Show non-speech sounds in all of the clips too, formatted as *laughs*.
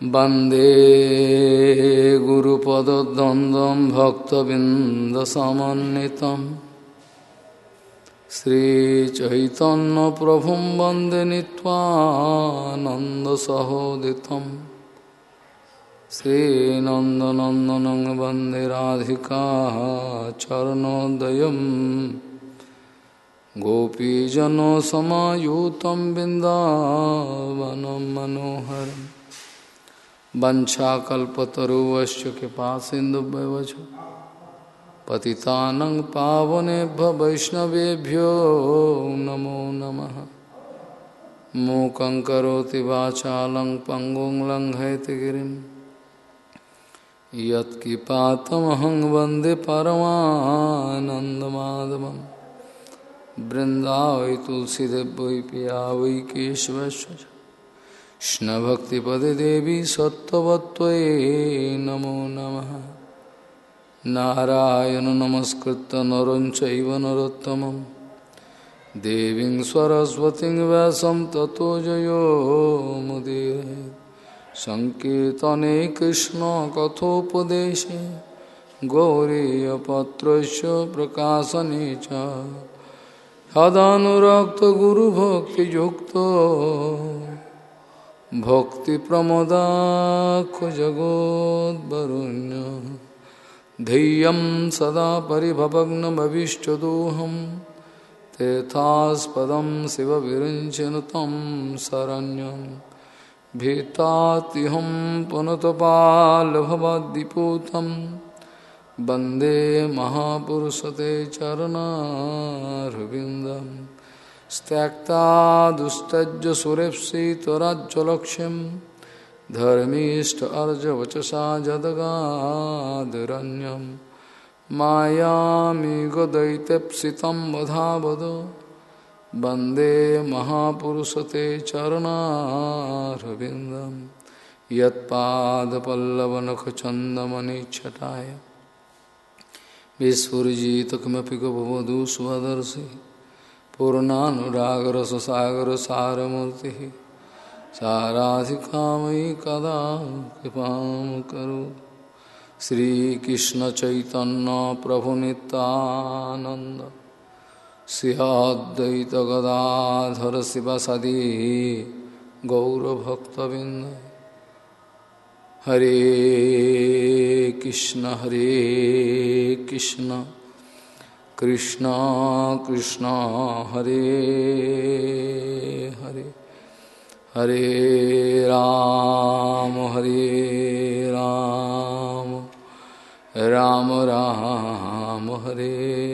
वंदे गुरुपदद्वन्द्वं भक्तबिन्दसमन्वितं श्रीचैतन्यप्रभुं वंदे नीत्वानन्दसहोदितं श्रीनन्दनन्दनं वंदे राधिका चरणोदयं गोपीजनसमायुतं बिन्दावनं मनोहरम् वंशाकल्पतरुवश्च कृपा सिंधु पति पावनेभ्य वैष्णवेभ्यो नमो नमः। मूक करोति वाचालं पंगुं लङ्घयति गिरिं। यत्किपातमहं वंदे परमानन्दमाधवं पिया वै कृष्णभक्तिपदे देवी सत्त्ववत्त्वये नमो नमः नारायण नमस्कृत नरं चैव देवीं सरस्वतीं व्यासं ततो जयो मुदीरे सङ्कीर्तने प्रकाशने च हदानुरक्तगुरुभक्तियुक्तो भक्तिप्रमदाखजगोद्वरुण्य धैर्यं सदा परिभवग्नभविष्टदोहं तेथास्पदं शिवविरञ्चन तं शरण्यं। भीतात्यहं पुनतपालभवद्दिपूतं वंदे महापुरुषते चरणारविन्दम्। त्यक्ता दुस्तज सुरेप्सितराज्यलक्ष्यं धर्मीष्ट अर्जवचसा जदगादरण्यं मायामिगदैत्यप्सितं वधावद। वंदे महापुरुषते चरणारविन्दं। यत्पादपल्लवनखचन्दमनिच्छटाय। विस्फुरिजित किमपि गवधू स्वदर्शि पूर्णानुरागरससागर सारमूर्ति साराधिकामयी कदा कृपा करो। श्रीकृष्ण चैतन्य प्रभु नित्यानंद सियाद्वैत गदाधर शिव सदी गौरभक्तबिंद हरे कृष्ण हरे कृष्ण। कृष्ण कृष्ण, हरे हरे। हरे राम हरे राम। राम राम, हरे।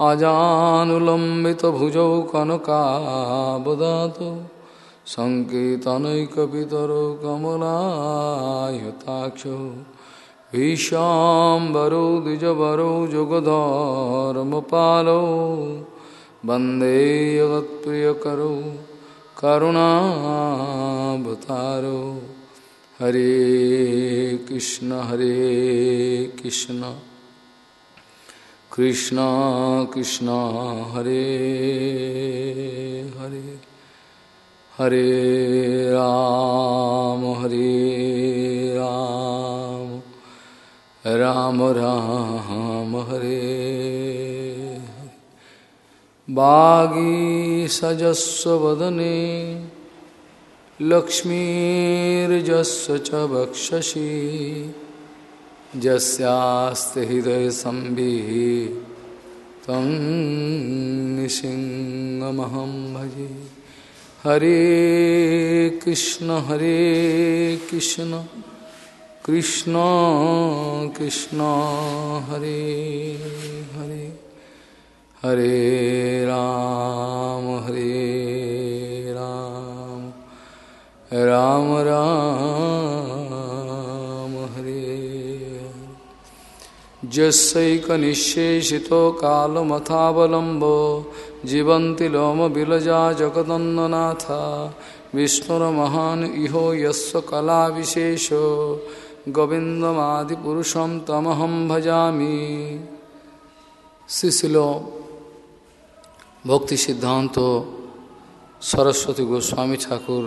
अजानुलम्बितभुजौ कनकावदातो सङ्केतनैकपितरो कमलायुताक्षौ। ईशाम्बरो द्विजवरो जुगधर्मपालो। वंदे जगत्प्रियकरो करुणावतारो। हरे कृष्ण हरे कृष्ण। कृष्ण कृष्ण, हरे हरे। हरे राम हरे राम। राम राम हरे। बागी सजस्व वदने, लक्ष्मीर्जस्व च वक्षसि। जस्यास्ति हृदय संविः तं निसिंहमहं भजे। हरे कृष्ण हरे कृष्ण। कृष्ण कृष्ण, हरे हरे। हरे राम हरे राम। राम राम, हरे। जस्सैकनिशेषितो कालमथावलम्बो, जीवन्ति लोमबिलजा जगदन्दनाथ विष्णुर्महान् इहो यस्य कलाविशेषो। गोविंदमादिपुरुषम तमहम भजामी। शिशिलो भक्ति सिद्धांत सरस्वती गोस्वामी ठाकुर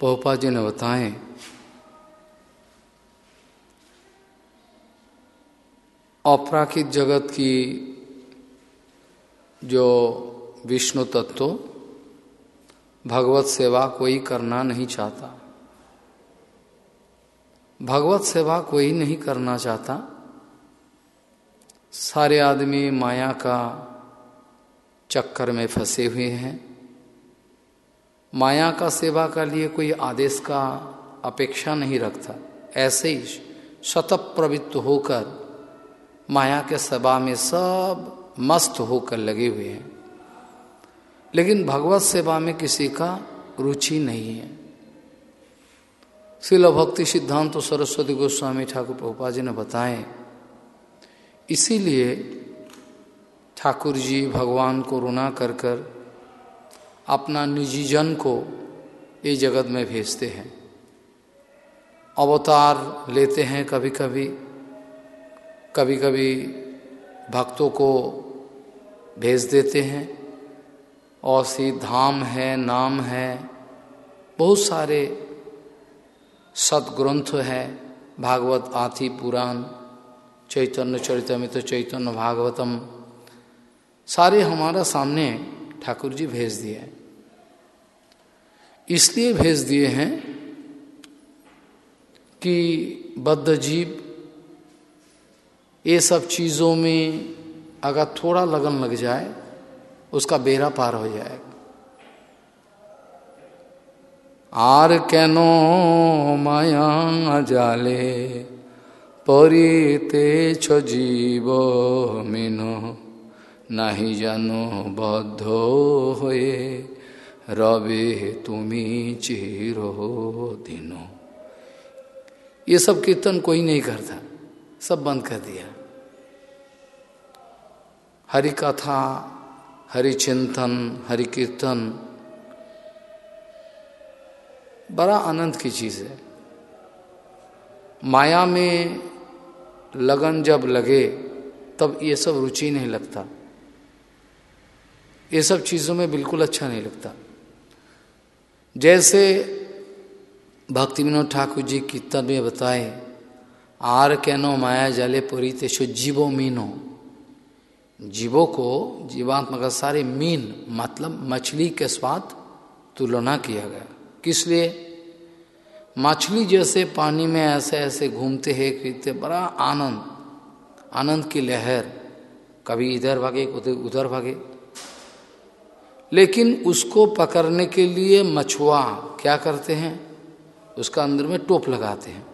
पोपा जी ने बताएँ। अपराकित जगत की जो विष्णु तत्व, भगवत सेवा कोई करना नहीं चाहता। भगवत सेवा कोई नहीं करना चाहता। सारे आदमी माया का चक्कर में फंसे हुए हैं। माया का सेवा का लिए कोई आदेश का अपेक्षा नहीं रखता। ऐसे ही शतप प्रवृत्त होकर माया के सेवा में सब मस्त होकर लगे हुए हैं। लेकिन भगवत सेवा में किसी का रुचि नहीं है। शिल भक्ति सिद्धांत तो सरस्वती गोस्वामी ठाकुर प्रभुपा जी ने बताए इसीलिए ठाकुर जी भगवान को रुना कर कर अपना निजी जन को ये जगत में भेजते हैं अवतार लेते हैं कभी कभी कभी कभी भक्तों को भेज देते हैं और सी धाम है नाम है बहुत सारे सदग्रंथ है भागवत आथि पुराण, चैतन्य चरितमित चैतन्य भागवतम। सारे हमारा सामने ठाकुर जी भेज दिए इसलिए भेज दिए हैं कि बद्ध जीव ये सब चीज़ों में अगर थोड़ा लगन लग जाए, उसका बेरा पार हो जाएगा आर कैनो माया जाले, परिते छ जीव मिनो। नहीं जानो बद्ध होए, रवे तुम्हें चिरो दिनो। ये सब कीर्तन कोई नहीं करता, सब बंद कर दिया। हरि कथा, हरि चिंतन, हरि कीर्तन बड़ा आनंद की चीज़ है। माया में लगन जब लगे, तब ये सब रुचि नहीं लगता। ये सब चीज़ों में बिल्कुल अच्छा नहीं लगता। जैसे भक्ति विनोद ठाकुर जी कीर्तन में बताए, आर कैनो माया जले पुरी तेषु जीवो मीनो। जीवों को, जीवात्मा का सारे मीन मतलब मछली के स्वाद तुलना किया गया। किस लिए? मछली जैसे पानी में ऐसे ऐसे घूमते हैं फिरते बड़ा आनंद आनंद की लहर। कभी इधर भागे, कभी उधर भागे। लेकिन उसको पकड़ने के लिए मछुआ क्या करते हैं? उसका अंदर में टोप लगाते हैं।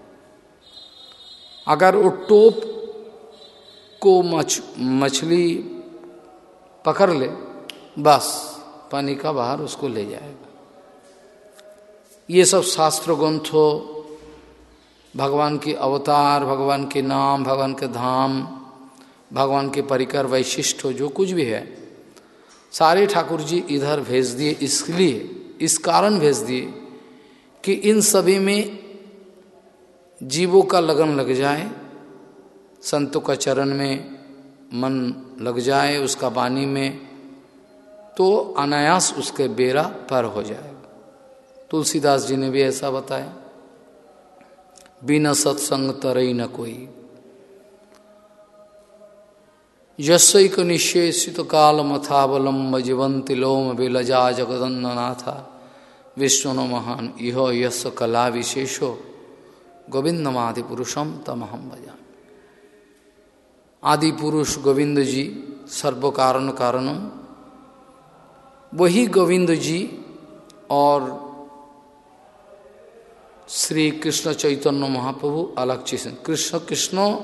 अगर वो टोप को मछ, मछली पकड़ ले, बस, पानी का बाहर उसको ले जाएगा। ये सब शास्त्र ग्रंथो भगवान के अवतार, भगवान के नाम, भगवान के धाम, भगवान के परिकर, वैशिष्ट जो कुछ भी है, सारे ठाकुर जी इधर भेज दिए, इसलिए, इस कारण भेज दिए कि इन सभी में जीवों का लगन लग जाए, संतों का चरण में मन लग जाए, उसका वाणी में तो अनायास उसके बेरा पर हो जाएगा तुलसीदास जी ने भी ऐसा बताया, बिना सत्संग तरई न कोई। यशक निश्चेषित काल मथावलंब जीवंति लोम बिलजा जगदन्नाथा विष्णु महान, इहो यश कला विशेषो गोविंदमादि पुरुषम तमहम भजा आदि पुरुष गोविंद जी सर्व कारण कारणम वही गोविंद जी और श्री कृष्ण चैतन्य महाप्रभु अलग चीज़ कृष्ण कृष्ण,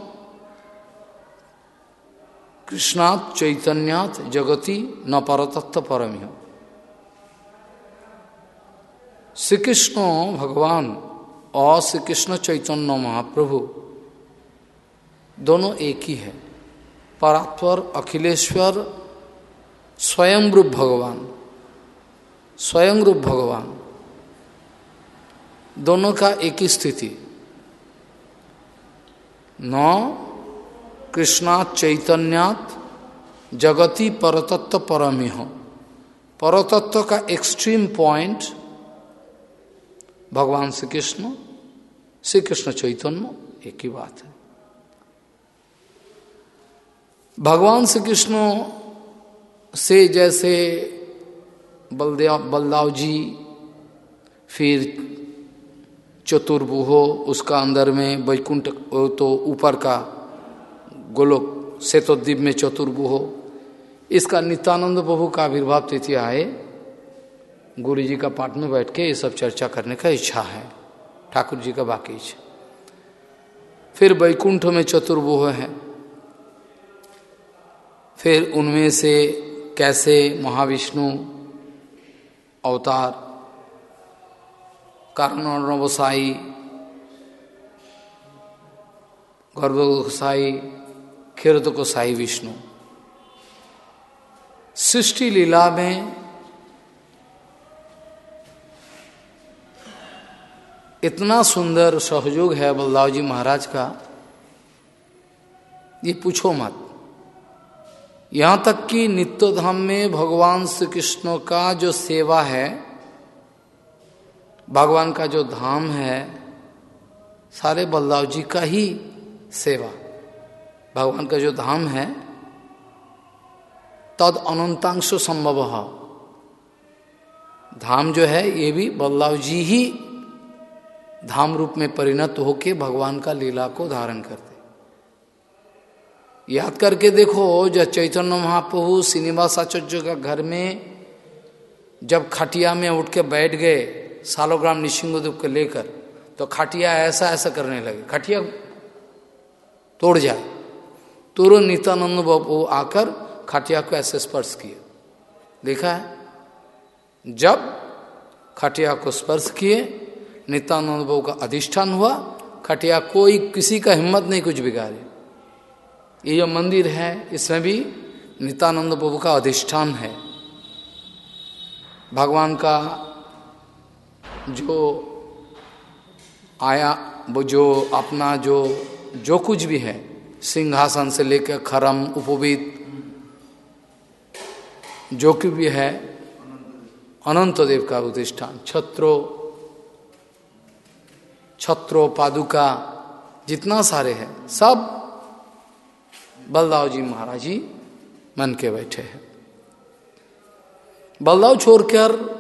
कृष्णात् चैतन्यात जगति न परतत्व परम श्री कृष्ण भगवान और श्री कृष्ण चैतन्य महाप्रभु दोनों एक ही है। परात्वर, अखिलेश्वर स्वयं रूप भगवान। स्वयं रूप भगवान। दोनों का एक ही स्थिति। नौ कृष्णात चैतन्यात जगति परतत्व परमी हो परतत्व का एक्सट्रीम पॉइंट भगवान श्री कृष्ण श्री कृष्ण चैतन्य, एक ही बात है। भगवान श्री कृष्ण से जैसे बलदेव, बलदाव जी फिर चतुर्भुहो उसका अंदर में वैकुंठ तो ऊपर का गोलोक सेतोद्वीप में चतुर्भुहो इसका नित्यानंद प्रभु का आविर्भाव तिथि आए। गुरु जी का पाठ में बैठ के ये सब चर्चा करने का इच्छा है। ठाकुर जी का बाकी इच्छा। फिर वैकुंठ में चतुर्भुह है। फिर उनमें से कैसे महाविष्णु अवतार कर्णवसाई गर्भसाई खिरत को साई विष्णु। सृष्टि लीला में इतना सुंदर सहयोग है बलदाव जी महाराज का, ये पूछो मत। यहाँ तक कि नित्य धाम में भगवान श्री कृष्ण का जो सेवा है भगवान का जो धाम है, सारे बलदाव जी का ही सेवा। भगवान का जो धाम है, तद अनंतांश संभव। धाम जो है, ये भी बल्लाव जी ही धाम रूप में परिणत होके भगवान का लीला को धारण करते। याद करके देखो, जब चैतन्य महाप्रभु श्रीनिवास आचार्य का घर में, जब खटिया में उठ के बैठ गए सालोग्राम निशिंगदेव को लेकर तो खटिया ऐसा ऐसा करने लगे। खटिया तोड़ जाए। तुरंत नित्यानंद बाबू आकर खटिया को ऐसे स्पर्श किए। देखा है? जब खटिया को स्पर्श किए, नित्यानंद बाबू का अधिष्ठान हुआ, खटिया कोई किसी का हिम्मत नहीं कुछ बिगाड़े। ये जो मंदिर है, इसमें भी नित्यानंद प्रभु का अधिष्ठान है। भगवान का जो आया, वो जो अपना जो जो कुछ भी है, सिंहासन से लेकर खरम, उपवीत, जो कि भी है, अनंत देव का प्रतिष्ठान छत्रो छत्रो पादुका, जितना सारे हैं, सब बलदाव जी महाराज जी मन के बैठे हैं। बलदाव छोड़कर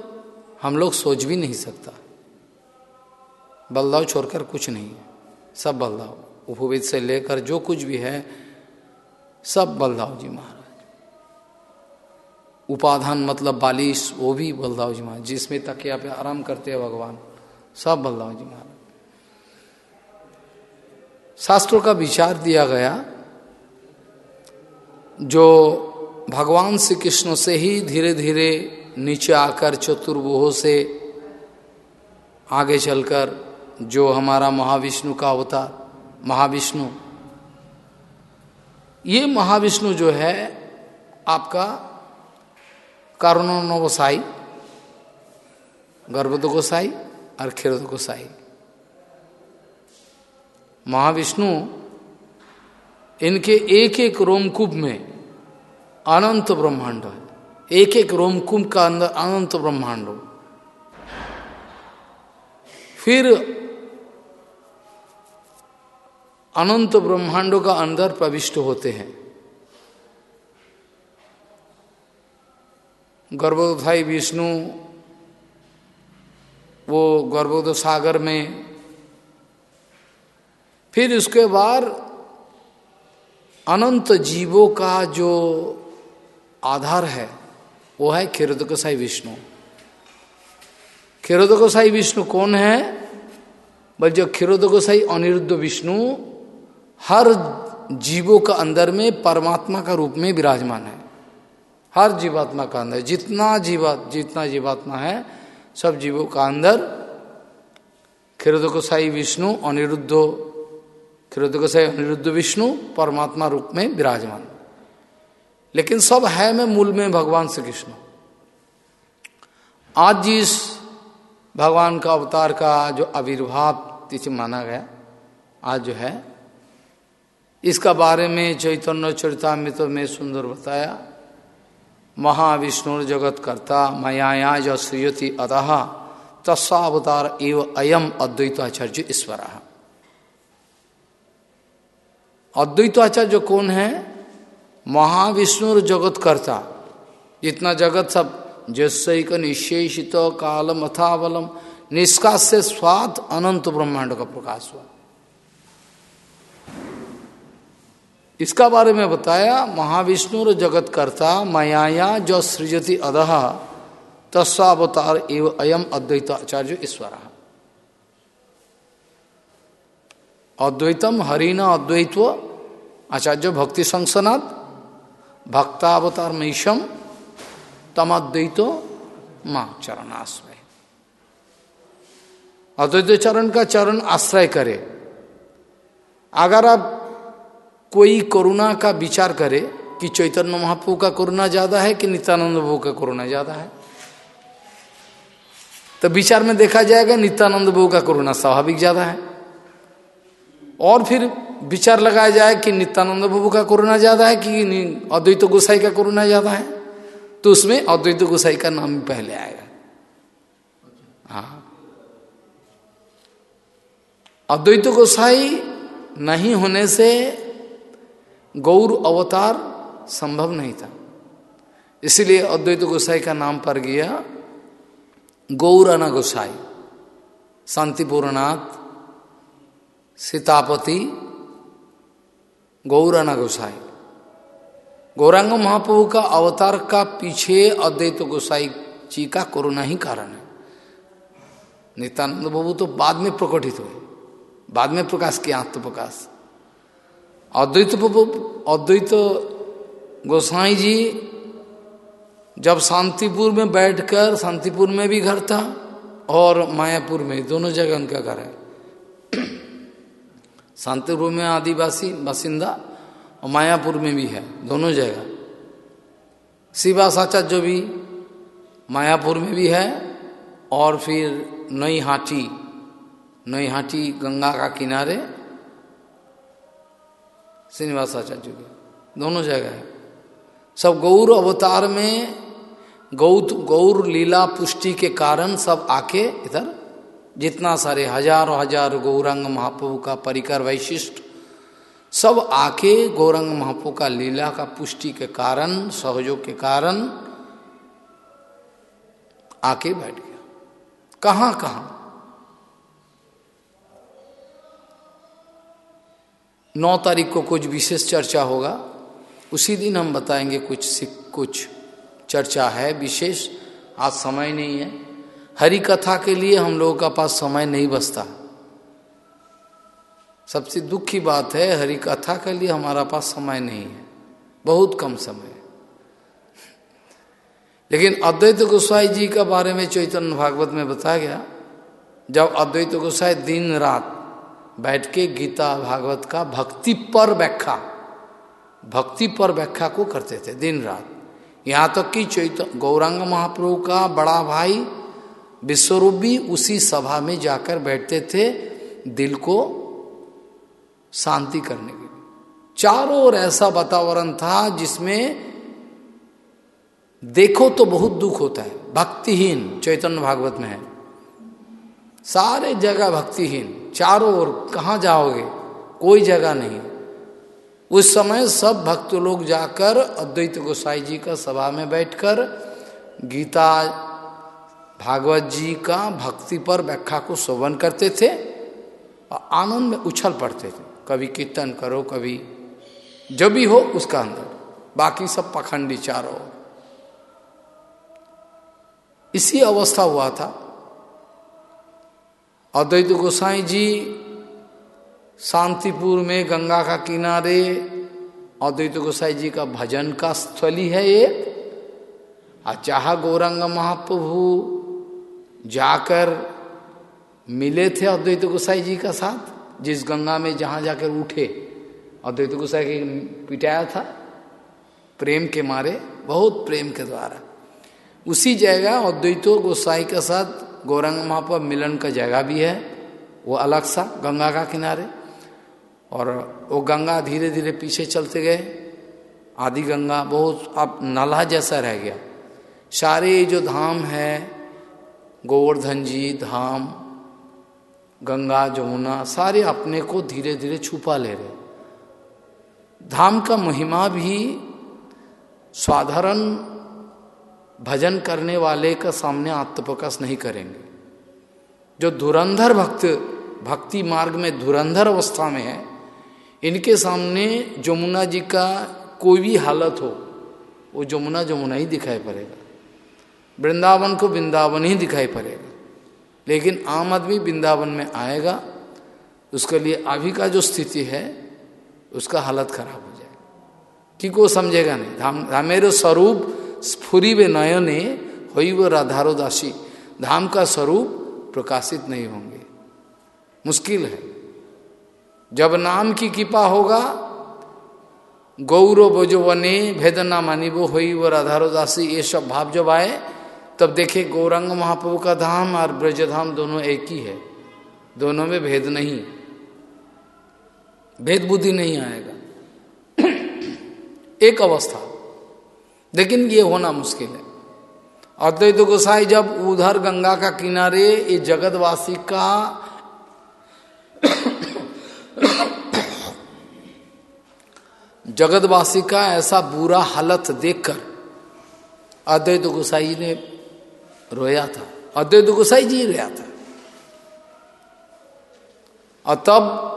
हम लोग सोच भी नहीं सकता। बलदाव छोड़कर कुछ नहीं है। सब बलदाव। उपवित से लेकर जो कुछ भी है, सब बलदाव जी महाराज। उपाधान मतलब बालिश, वो भी बलदाव जी महाराज। जिसमें तकिया पे आराम करते हैं भगवान, सब बलदाव जी महाराज। शास्त्रों का विचार दिया गया, जो भगवान श्री कृष्ण से ही धीरे धीरे नीचे आकर चतुर्भुहों से आगे चलकर जो हमारा महाविष्णु का अवतार, महाविष्णु। ये महाविष्णु जो है, आपका कारुण गोसाई, गर्भद गोसाई और खेरद गोसाई। महाविष्णु इनके एक एक रोमकुंभ में अनंत ब्रह्मांड है। एक एक रोमकुंभ का अंदर अनंत ब्रह्मांड। फिर अनंत ब्रह्मांडों का अंदर प्रविष्ट होते हैं। गर्भोधाई विष्णु, वो गर्भोद सागर में। फिर उसके बाद अनंत जीवों का जो आधार है वो है खिरोदकसाई विष्णु। खिरोदकसाई विष्णु कौन है? बल जो खिरोदकसाई अनिरुद्ध विष्णु हर जीवों का अंदर में परमात्मा का रूप में विराजमान है। हर जीवात्मा का अंदर, जितना जीवा, जितना जीवात्मा है, सब जीवों का अंदर खिरोदकसाई विष्णु, अनिरुद्ध त्रिदुग से अनिरुद्ध विष्णु परमात्मा रूप में विराजमान। लेकिन सब है में मूल में भगवान श्री कृष्ण। आज जिस भगवान का अवतार का जो आविर्भाव तिथि माना गया, आज जो है, इसका बारे में चैतन्य चरितमृत में सुंदर बताया महाविष्णु जगत कर्ता मयाया जो श्रीयति अतः तस्वतार एवं अयम अद्वैताचार्य ईश्वर। अद्वैताचार्य कौन है? महाविष्णु जगत करता। जितना जगत सब, जैसैक निशेषित कालम अथावलम निष्काश से स्वाद अनंत ब्रह्मांड का प्रकाश हुआ। इसका बारे में बताया महाविष्णु जगत करता मयाया जो सृजति अदह तस्वावतार एवं अयम अद्वैत आचार्य ईश्वर। अद्वैतम हरिना अद्वैत्व, आचार्य भक्ति संसनाथ भक्तावतार मैशम तमद्वैतो माँ चरणाश्रय अद्वैत चरण का चरण आश्रय करे। अगर आप कोई करुणा का विचार करे कि चैतन्य महाप्रभु का करुणा ज़्यादा है कि नित्यानंद प्रभु का करुणा ज़्यादा है तो विचार में देखा जाएगा नित्यानंद प्रभु का करुणा स्वाभाविक ज़्यादा है। और फिर विचार लगाया जाए कि नित्यानंद प्रभु का कोरोना ज़्यादा है कि अद्वैत गोसाई का कोरोना ज़्यादा है? तो उसमें अद्वैत गोसाई का नाम पहले आएगा। हाँ। अद्वैत गोसाई नहीं होने से गौर अवतार संभव नहीं था। इसलिए अद्वैत गोसाई का नाम पर गया गौराना गोसाई शांतिपूर्णनाथ सीतापति गौराना गोसाई गौरांग महाप्रभु का अवतार का पीछे अद्वैत गोसाई जी का कोरोना ही कारण है नित्यानंद बाबू तो बाद में प्रकटित हुए। बाद में प्रकाश किया आत्म प्रकाश अद्वैत अद्वैत गोसाई जी जब शांतिपुर में बैठकर, शांतिपुर में भी घर था और मायापुर में, दोनों जगह उनका घर है। शांतिपुर में आदिवासी, बासिंदा और मायापुर में भी है, दोनों जगह। शिवा साचार्य भी मायापुर में भी है और फिर नई हाटी नई हाटी गंगा का किनारे श्रीनिवासाचार्य भी दोनों जगह है। सब गौर अवतार में गौत, गौर लीला पुष्टि के कारण सब आके इधर जितना सारे हज़ारों हज़ार गौरंग महाप्रभु का परिकर वैशिष्ट, सब आके गौरंग महाप्रभु का लीला का पुष्टि के कारण सहयोग के कारण आके बैठ गया। कहाँ कहाँ? नौ तारीख को कुछ विशेष चर्चा होगा। उसी दिन हम बताएँगे कुछ कुछ चर्चा है विशेष। आज समय नहीं है। हरि कथा के लिए हम लोगों का पास समय नहीं बचता। सबसे दुख की बात है, हरि कथा के लिए हमारा पास समय नहीं है। बहुत कम समय लेकिन अद्वैत गोसाई जी का बारे में चैतन्य भागवत में बताया गया, जब अद्वैत गोसाई दिन रात बैठ के गीता भागवत का भक्ति पर व्याख्या, भक्ति पर व्याख्या को करते थे दिन रात। यहाँ तक कि चैत गौरांग महाप्रभु का बड़ा भाई विश्वरूप भी उसी सभा में जाकर बैठते थे दिल को शांति करने के लिए। चारों ओर ऐसा वातावरण था जिसमें देखो तो बहुत दुख होता है। भक्तिहीन चैतन्य भागवत में है। सारे जगह भक्तिहीन। चारों ओर कहाँ जाओगे? कोई जगह नहीं। उस समय सब भक्त लोग जाकर अद्वैत गोसाई जी का सभा में बैठकर गीता भागवत जी का भक्ति पर व्याख्या को शोभन करते थे और आनंद में उछल पड़ते थे। कभी कीर्तन करो, कभी जो भी हो उसका अंदर बाकी सब पखंडी चारों। इसी अवस्था हुआ था। अद्वैत गोसाई जी शांतिपुर में गंगा का किनारे अद्वैत गोसाई जी का भजन का स्थली है एक। चाह गौरंग महाप्रभु जाकर मिले थे अद्वैत गोसाई जी का साथ, जिस गंगा में जहाँ जाकर उठे। अद्वैत गोसाई के पिटाया था, प्रेम के मारे, बहुत प्रेम के द्वारा। उसी जगह अद्वैतो गोसाई के साथ गौरंग महाप्रभ मिलन का जगह भी है, वो अलग सा, गंगा का किनारे। और वो गंगा धीरे धीरे पीछे चलते गए। आदि गंगा बहुत, अब नाला जैसा रह गया। सारे जो धाम है गोवर्धन जी, धाम, गंगा जमुना सारे अपने को धीरे धीरे छुपा ले रहे। धाम का महिमा भी साधारण भजन करने वाले का सामने आत्मप्रकाश नहीं करेंगे। जो धुरंधर भक्त, भक्ति मार्ग में धुरंधर अवस्था में है, इनके सामने जमुना जी का कोई भी हालत हो, वो जमुना जमुना ही दिखाई पड़ेगा। वृंदावन को वृंदावन ही दिखाई पड़ेगा। लेकिन आम आदमी वृंदावन में आएगा, उसके लिए अभी का जो स्थिति है, उसका हालत खराब हो जाए कि वो समझेगा नहीं। धाम धामेरो स्वरूप स्फुरी वे नयने हो वो राधारो दासी। धाम का स्वरूप प्रकाशित नहीं होंगे। मुश्किल है। जब नाम की कृपा होगा, गौरव जो वने भेदना मानी वो हो वो राधारो दासी, ये सब भाव जब आए तब देखे गौरंग महाप्रभु का धाम और ब्रजधाम दोनों एक ही है। दोनों में भेद नहीं। भेद बुद्धि नहीं आएगा। *clears throat* एक अवस्था। लेकिन ये होना मुश्किल है। अद्वैत गोसाई जब उधर गंगा का किनारे ये जगतवासी का जगतवासी का ऐसा बुरा हालत देखकर अद्वैत गोसाई ने रोया था। अद्वैत गोसाई जी रोया था। और तब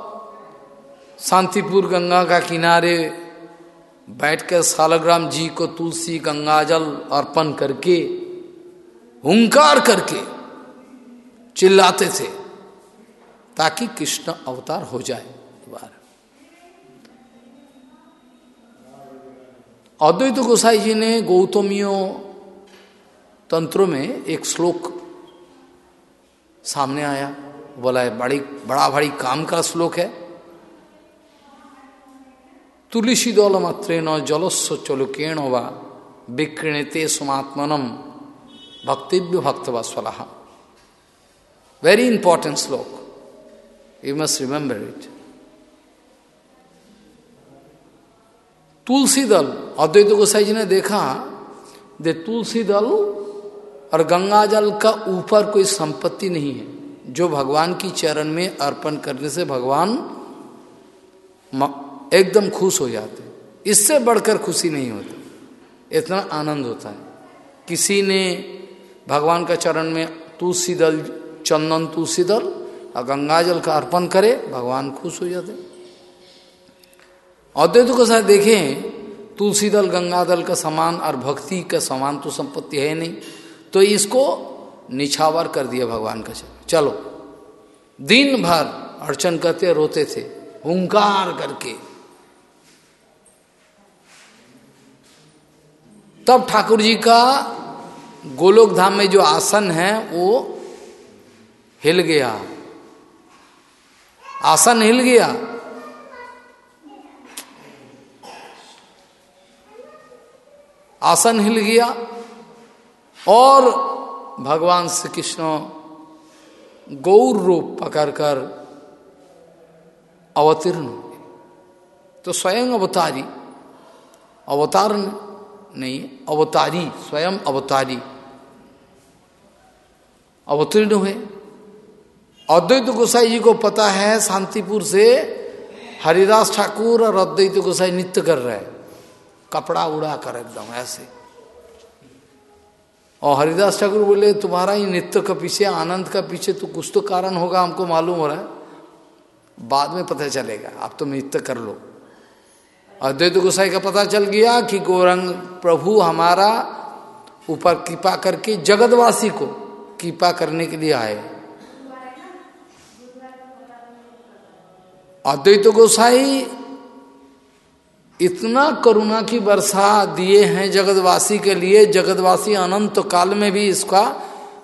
शांतिपुर गंगा का किनारे बैठकर सालग्राम जी को तुलसी गंगाजल अर्पण करके, हुंकार करके चिल्लाते थे ताकि कृष्ण अवतार हो जाए दोबारा अद्वैत गोसाई जी ने गौतमियों तंत्रों में एक श्लोक सामने आया। बोला है बड़ी, बड़ा भारी काम का श्लोक है। तुलसी दौल मात्रे न जलस्व चलुकेण वा विकृणते सुमात्मनम भक्तिव्य भक्त वस्वला वेरी इंपॉर्टेंट श्लोक। यू मस्ट रिमेंबर इट तुलसी दल, अद्वैत गोसाई जी ने देखा, दे तुलसी दल और गंगा जल का ऊपर कोई संपत्ति नहीं है, जो भगवान की चरण में अर्पण करने से भगवान एकदम खुश हो जाते इससे बढ़कर खुशी नहीं होती। इतना आनंद होता है। किसी ने भगवान का चरण में तुलसी दल, चंदन तुलसी दल और गंगा जल का अर्पण करे, भगवान खुश हो जाते अद्वैत को साथ देखें, तुलसी दल, गंगा दल का समान और भक्ति का समान तो संपत्ति है नहीं। तो इसको निछावर कर दिया भगवान का चरण चलो दिन भर अर्चन करते, रोते थे, हुंकार करके। तब ठाकुर जी का गोलोक धाम में जो आसन है, वो हिल गया। आसन हिल गया। आसन हिल गया। और भगवान श्री कृष्ण गौर रूप पकड़कर अवतीर्ण तो स्वयं अवतारी, अवतार नहीं, अवतारी, स्वयं अवतारी अवतीर्ण हुए। अद्वैत गोसाई जी को पता है, शांतिपुर से हरिदास ठाकुर और अद्वैत गोसाई नित्य कर रहे कपड़ा उड़ा कर एकदम, ऐसे। और हरिदास ठाकुर बोले, तुम्हारा ही नित्य का पीछे, आनंद का पीछे तो कुछ तो कारण होगा, हमको मालूम हो रहा है। बाद में पता चलेगा, आप तो नित्य कर लो। अद्वैत गोसाई का पता चल गया कि गौरंग प्रभु हमारा ऊपर कृपा करके जगतवासी को कृपा करने के लिए आए। अद्वैत गोसाई इतना करुणा की वर्षा दिए हैं जगतवासी के लिए, जगतवासी अनंत काल में भी इसका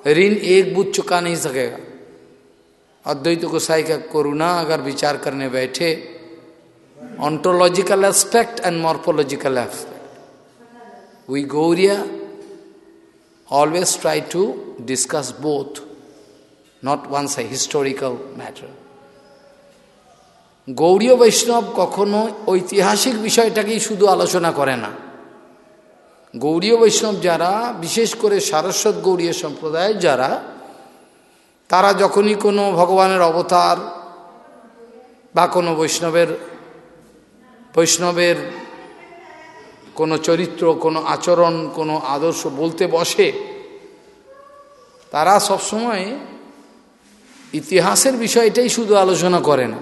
ऋण एक बुध चुका नहीं सकेगा। अद्वैत गोसाई का करुणा अगर विचार करने बैठे ontological aspect and morphological aspect we Gaudiya always try to discuss both not once a historical matter Gaudiya Vaishnava কখনো ঐতিহাসিক বিষয়টাকেই শুধু আলোচনা করে না। গৌরীয় বৈষ্ণব যারা, বিশেষ করে সারস্বত গৌরীয় সম্প্রদায়ের যারা, তারা যখনই কোনো ভগবানের অবতার বা কোনো বৈষ্ণবের বৈষ্ণবের কোনো চরিত্র, কোনো আচরণ, কোনো আদর্শ বলতে বসে, তারা সবসময় ইতিহাসের বিষয়টাই শুধু আলোচনা করে না।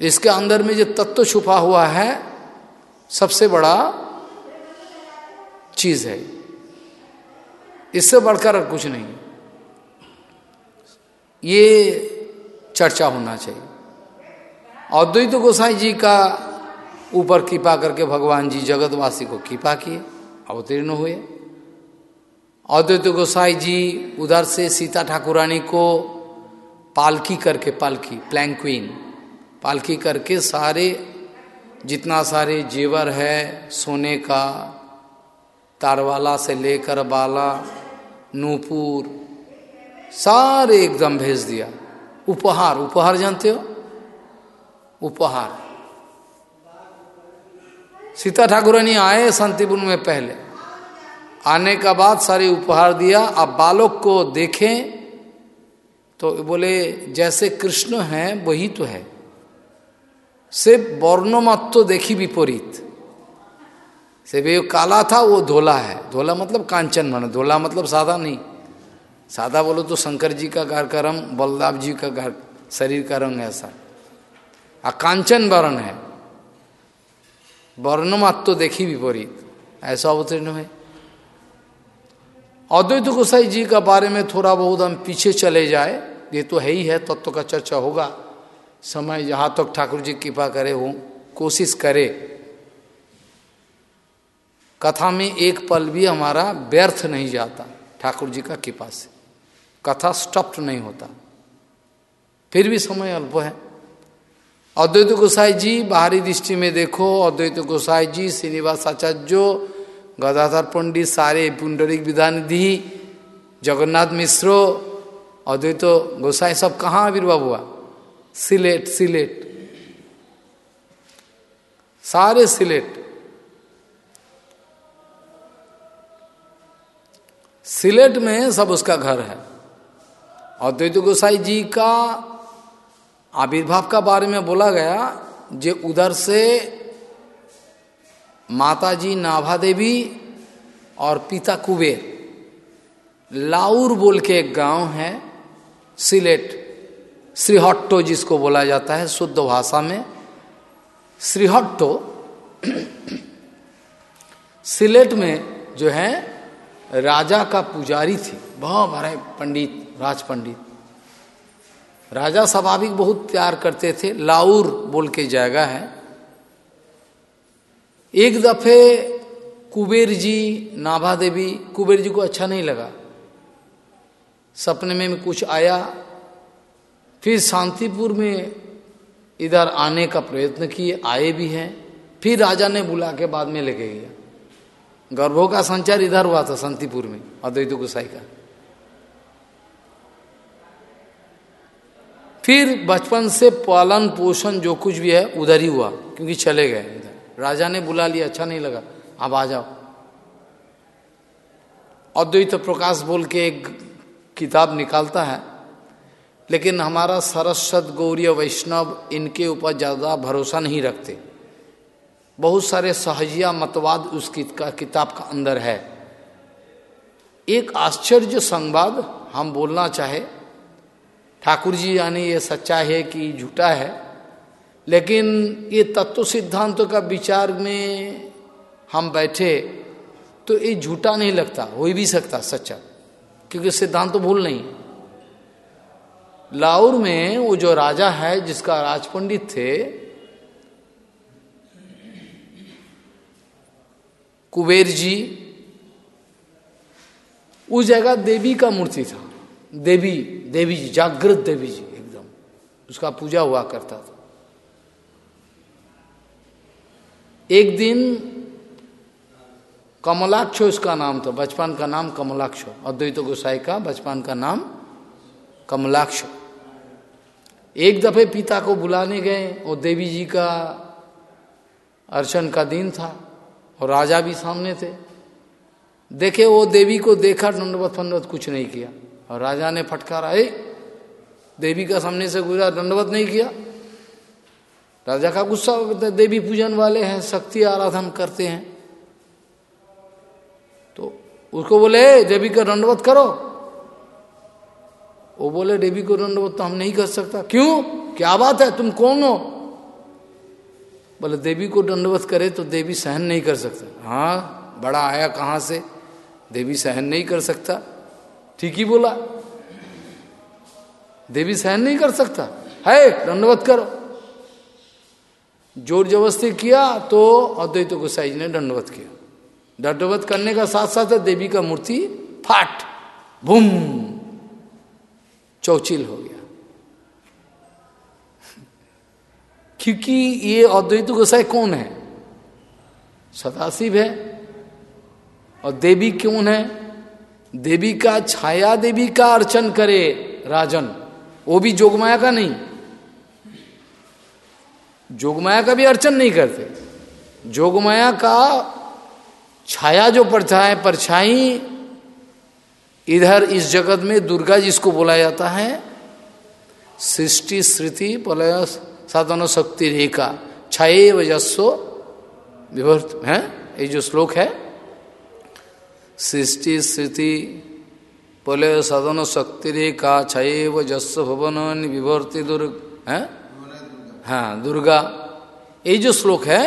इसके अंदर में जो तत्व छुपा हुआ है, सबसे बड़ा चीज़ है। इससे बढ़कर कुछ नहीं। ये चर्चा होना चाहिए। अद्वैत गोसाई जी का ऊपर कृपा करके भगवान जी जगतवासी को कृपा किए, अवतीर्ण हुए। अद्वैत गोसाई जी उधर से सीता ठाकुरानी को पालकी करके, पालकी प्लैंक्वीन पालकी करके सारे, जितना सारे जेवर है, सोने का, तारवाला से लेकर बाला, नूपुर, सारे एकदम भेज दिया। उपहार उपहार जानते हो? उपहार। सीता ठाकुरानी आए शांतिपुर में पहले। आने का बाद सारे उपहार दिया। अब बालक को देखें तो बोले, जैसे कृष्ण हैं, वही तो है। सिर्फ़ वर्णमत तो देखी विपरीत। से वे काला था, वो धोला है। धोला मतलब कांचन मन, धोला मतलब सादा नहीं। सादा बोलो तो शंकर जी का रंग बलदाव जी का गार शरीर का रंग ऐसा। आ कांचन वर्ण है। वर्णमत तो देखी विपरीत। ऐसा अवतीर्ण है अद्वैत गोसाई जी का बारे में थोड़ा बहुत हम पीछे चले जाए। ये तो है ही है, तत्व तो का चर्चा होगा। समय जहाँ तक तो ठाकुर जी कृपा करे हो कोशिश करे। कथा में एक पल भी हमारा व्यर्थ नहीं जाता ठाकुर जी का कृपा से। कथा स्टप्ट नहीं होता। फिर भी समय अल्प है। अद्वैत गोसाई जी, बाहरी दृष्टि में देखो, अद्वैत गोसाई जी, श्रीनिवास आचार्य, गदाधर पंडित, सारे पुंडरिक विधानिधि जगन्नाथ मिश्रो, अद्वैत गोसाई, सब कहाँ आविर्भाव हुआ? सिलेट सिलेट। सारे सिलेट। सिलेट में सब उसका घर है। अद्वैत गोसाई जी का आविर्भाव का बारे में बोला गया जे उधर से माताजी नाभा देवी और पिता कुबेर लाउर बोल के एक गाँव है, सिलेट। श्रीहट्टो जिसको बोला जाता है, शुद्ध भाषा में, श्रीहट्टो सिलेट में जो है, राजा का पुजारी थी। बहुत बड़े पंडित राज पंडित राजा स्वाभाविक बहुत प्यार करते थे। लाउर बोल के जगह है। एक दफे कुबेर जी, नाभा देवी, कुबेर जी को अच्छा नहीं लगा। सपने में कुछ आया फिर शांतिपुर में इधर आने का प्रयत्न किए, आए भी हैं। फिर राजा ने बुला के बाद में लेके गया। गर्भों का संचार इधर हुआ था शांतिपुर में, अद्वैत गुसाई का। फिर बचपन से पालन पोषण जो कुछ भी है, उधर ही हुआ, क्योंकि चले गए इधर। राजा ने बुला लिया अच्छा नहीं लगा, अब आ जाओ। अद्वैत प्रकाश बोल के एक किताब निकालता है लेकिन हमारा सरस्वत, गौरी वैष्णव इनके ऊपर ज़्यादा भरोसा नहीं रखते। बहुत सारे सहजिया मतवाद उस का किताब का अंदर है। एक आश्चर्य संवाद हम बोलना चाहे, ठाकुर जी यानी ये सच्चा है कि झूठा है, लेकिन ये तत्व सिद्धांतों का विचार में हम बैठे तो ये झूठा नहीं लगता, हो ही भी सकता सच्चा, क्योंकि सिद्धांत तो भूल नहीं। लाहौर में वो जो राजा है, जिसका राजपंडित थे, कुबेर जी, उस जगह देवी का मूर्ति था। देवी देवी जी, जागृत देवी जी, एकदम। उसका पूजा हुआ करता था। एक दिन कमलाक्ष, उसका नाम था, बचपन का नाम कमलाक्ष, अद्वैत गोसाई का बचपन का नाम कमलाक्ष। एक दफे पिता को बुलाने गए और देवी जी का अर्चन का दिन था और राजा भी सामने थे। देखे, वो देवी को देखा, दंडवत फंडवत कुछ नहीं किया। और राजा ने फटकारा, ए, देवी का सामने से गुजरा, दंडवत नहीं किया? राजा का गुस्सा देवी पूजन वाले हैं, शक्ति आराधन करते हैं। तो उसको बोले देवी का दंडवत करो। वो बोले देवी को दंडवत तो हम नहीं कर सकता। क्यों? क्या बात है? तुम कौन हो? बोले देवी को दंडवत करे तो देवी सहन नहीं कर सकता। हाँ बड़ा आया कहाँ से? देवी सहन नहीं कर सकता। ठीक ही बोला। देवी सहन नहीं कर सकता? है, दंडवत करो। ज़ोर जबरस्ती किया तो अद्वैत गोसाई जी ने दंडवत किया। दंडवत करने का साथ साथ देवी का मूर्ति फाट, भूम। चौचिल हो गया। क्योंकि ये अद्वैत गोसाई कौन है? सदाशिव है। और देवी कौन है? देवी का छाया देवी का अर्चन करे राजन। वो भी जोगमाया का नहीं। जोगमाया का भी अर्चन नहीं करते। जोगमाया का छाया जो है, परछाई इधर इस जगत में दुर्गा जिसको बोला जाता है, सृष्टि स्मृति प्रलय साधन शक्ति रेखा छाए वजस्व विभर्त, है? ये जो श्लोक है, सृष्टि स्मृति प्रलय साधन शक्ति रेखा छाए वजस्व भवन विभर्ति दुर्ग है? हाँ दुर्गा। ये जो श्लोक है,